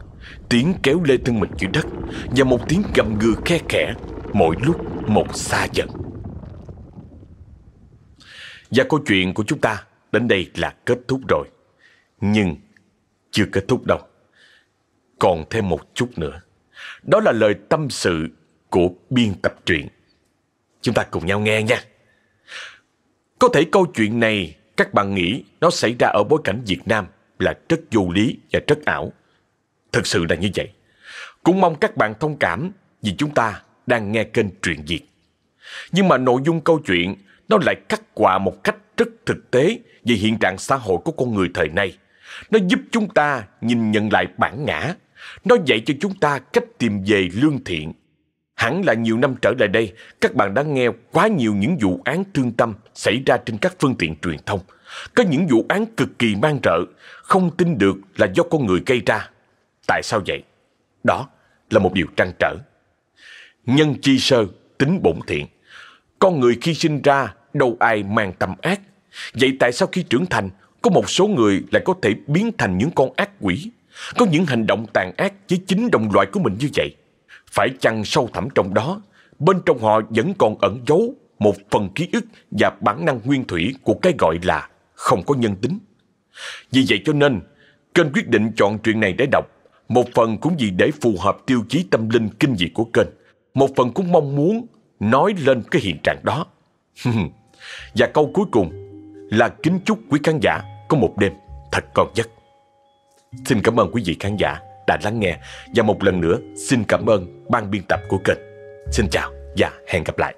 A: tiếng kéo lê thân mình dưới đất và một tiếng gầm gừ khe khẽ mỗi lúc một xa dần. Và câu chuyện của chúng ta đến đây là kết thúc rồi. Nhưng chưa kết thúc đâu. Còn thêm một chút nữa. Đó là lời tâm sự của biên tập truyện. Chúng ta cùng nhau nghe nha. Có thể câu chuyện này, các bạn nghĩ nó xảy ra ở bối cảnh Việt Nam là rất vô lý và rất ảo. Thực sự là như vậy. Cũng mong các bạn thông cảm vì chúng ta đang nghe kênh truyện Việt. Nhưng mà nội dung câu chuyện nó lại cắt quả một cách rất thực tế về hiện trạng xã hội của con người thời nay. Nó giúp chúng ta nhìn nhận lại bản ngã. Nó dạy cho chúng ta cách tìm về lương thiện. Hẳn là nhiều năm trở lại đây, các bạn đã nghe quá nhiều những vụ án thương tâm xảy ra trên các phương tiện truyền thông. Có những vụ án cực kỳ mang rợ, không tin được là do con người gây ra. Tại sao vậy? Đó là một điều trăn trở. Nhân chi sơ, tính bổn thiện. Con người khi sinh ra đâu ai mang tâm ác. Vậy tại sao khi trưởng thành, có một số người lại có thể biến thành những con ác quỷ? Có những hành động tàn ác với chính đồng loại của mình như vậy? Phải chăng sâu thẳm trong đó, bên trong họ vẫn còn ẩn giấu một phần ký ức và bản năng nguyên thủy của cái gọi là không có nhân tính. Vì vậy cho nên, kênh quyết định chọn truyện này để đọc. Một phần cũng vì để phù hợp tiêu chí tâm linh kinh dị của kênh. Một phần cũng mong muốn nói lên cái hiện trạng đó. [LAUGHS] và câu cuối cùng là kính chúc quý khán giả có một đêm thật còn giấc. Xin cảm ơn quý vị khán giả đã lắng nghe và một lần nữa, xin cảm ơn ban biên tập của kênh. Xin chào và hẹn gặp lại.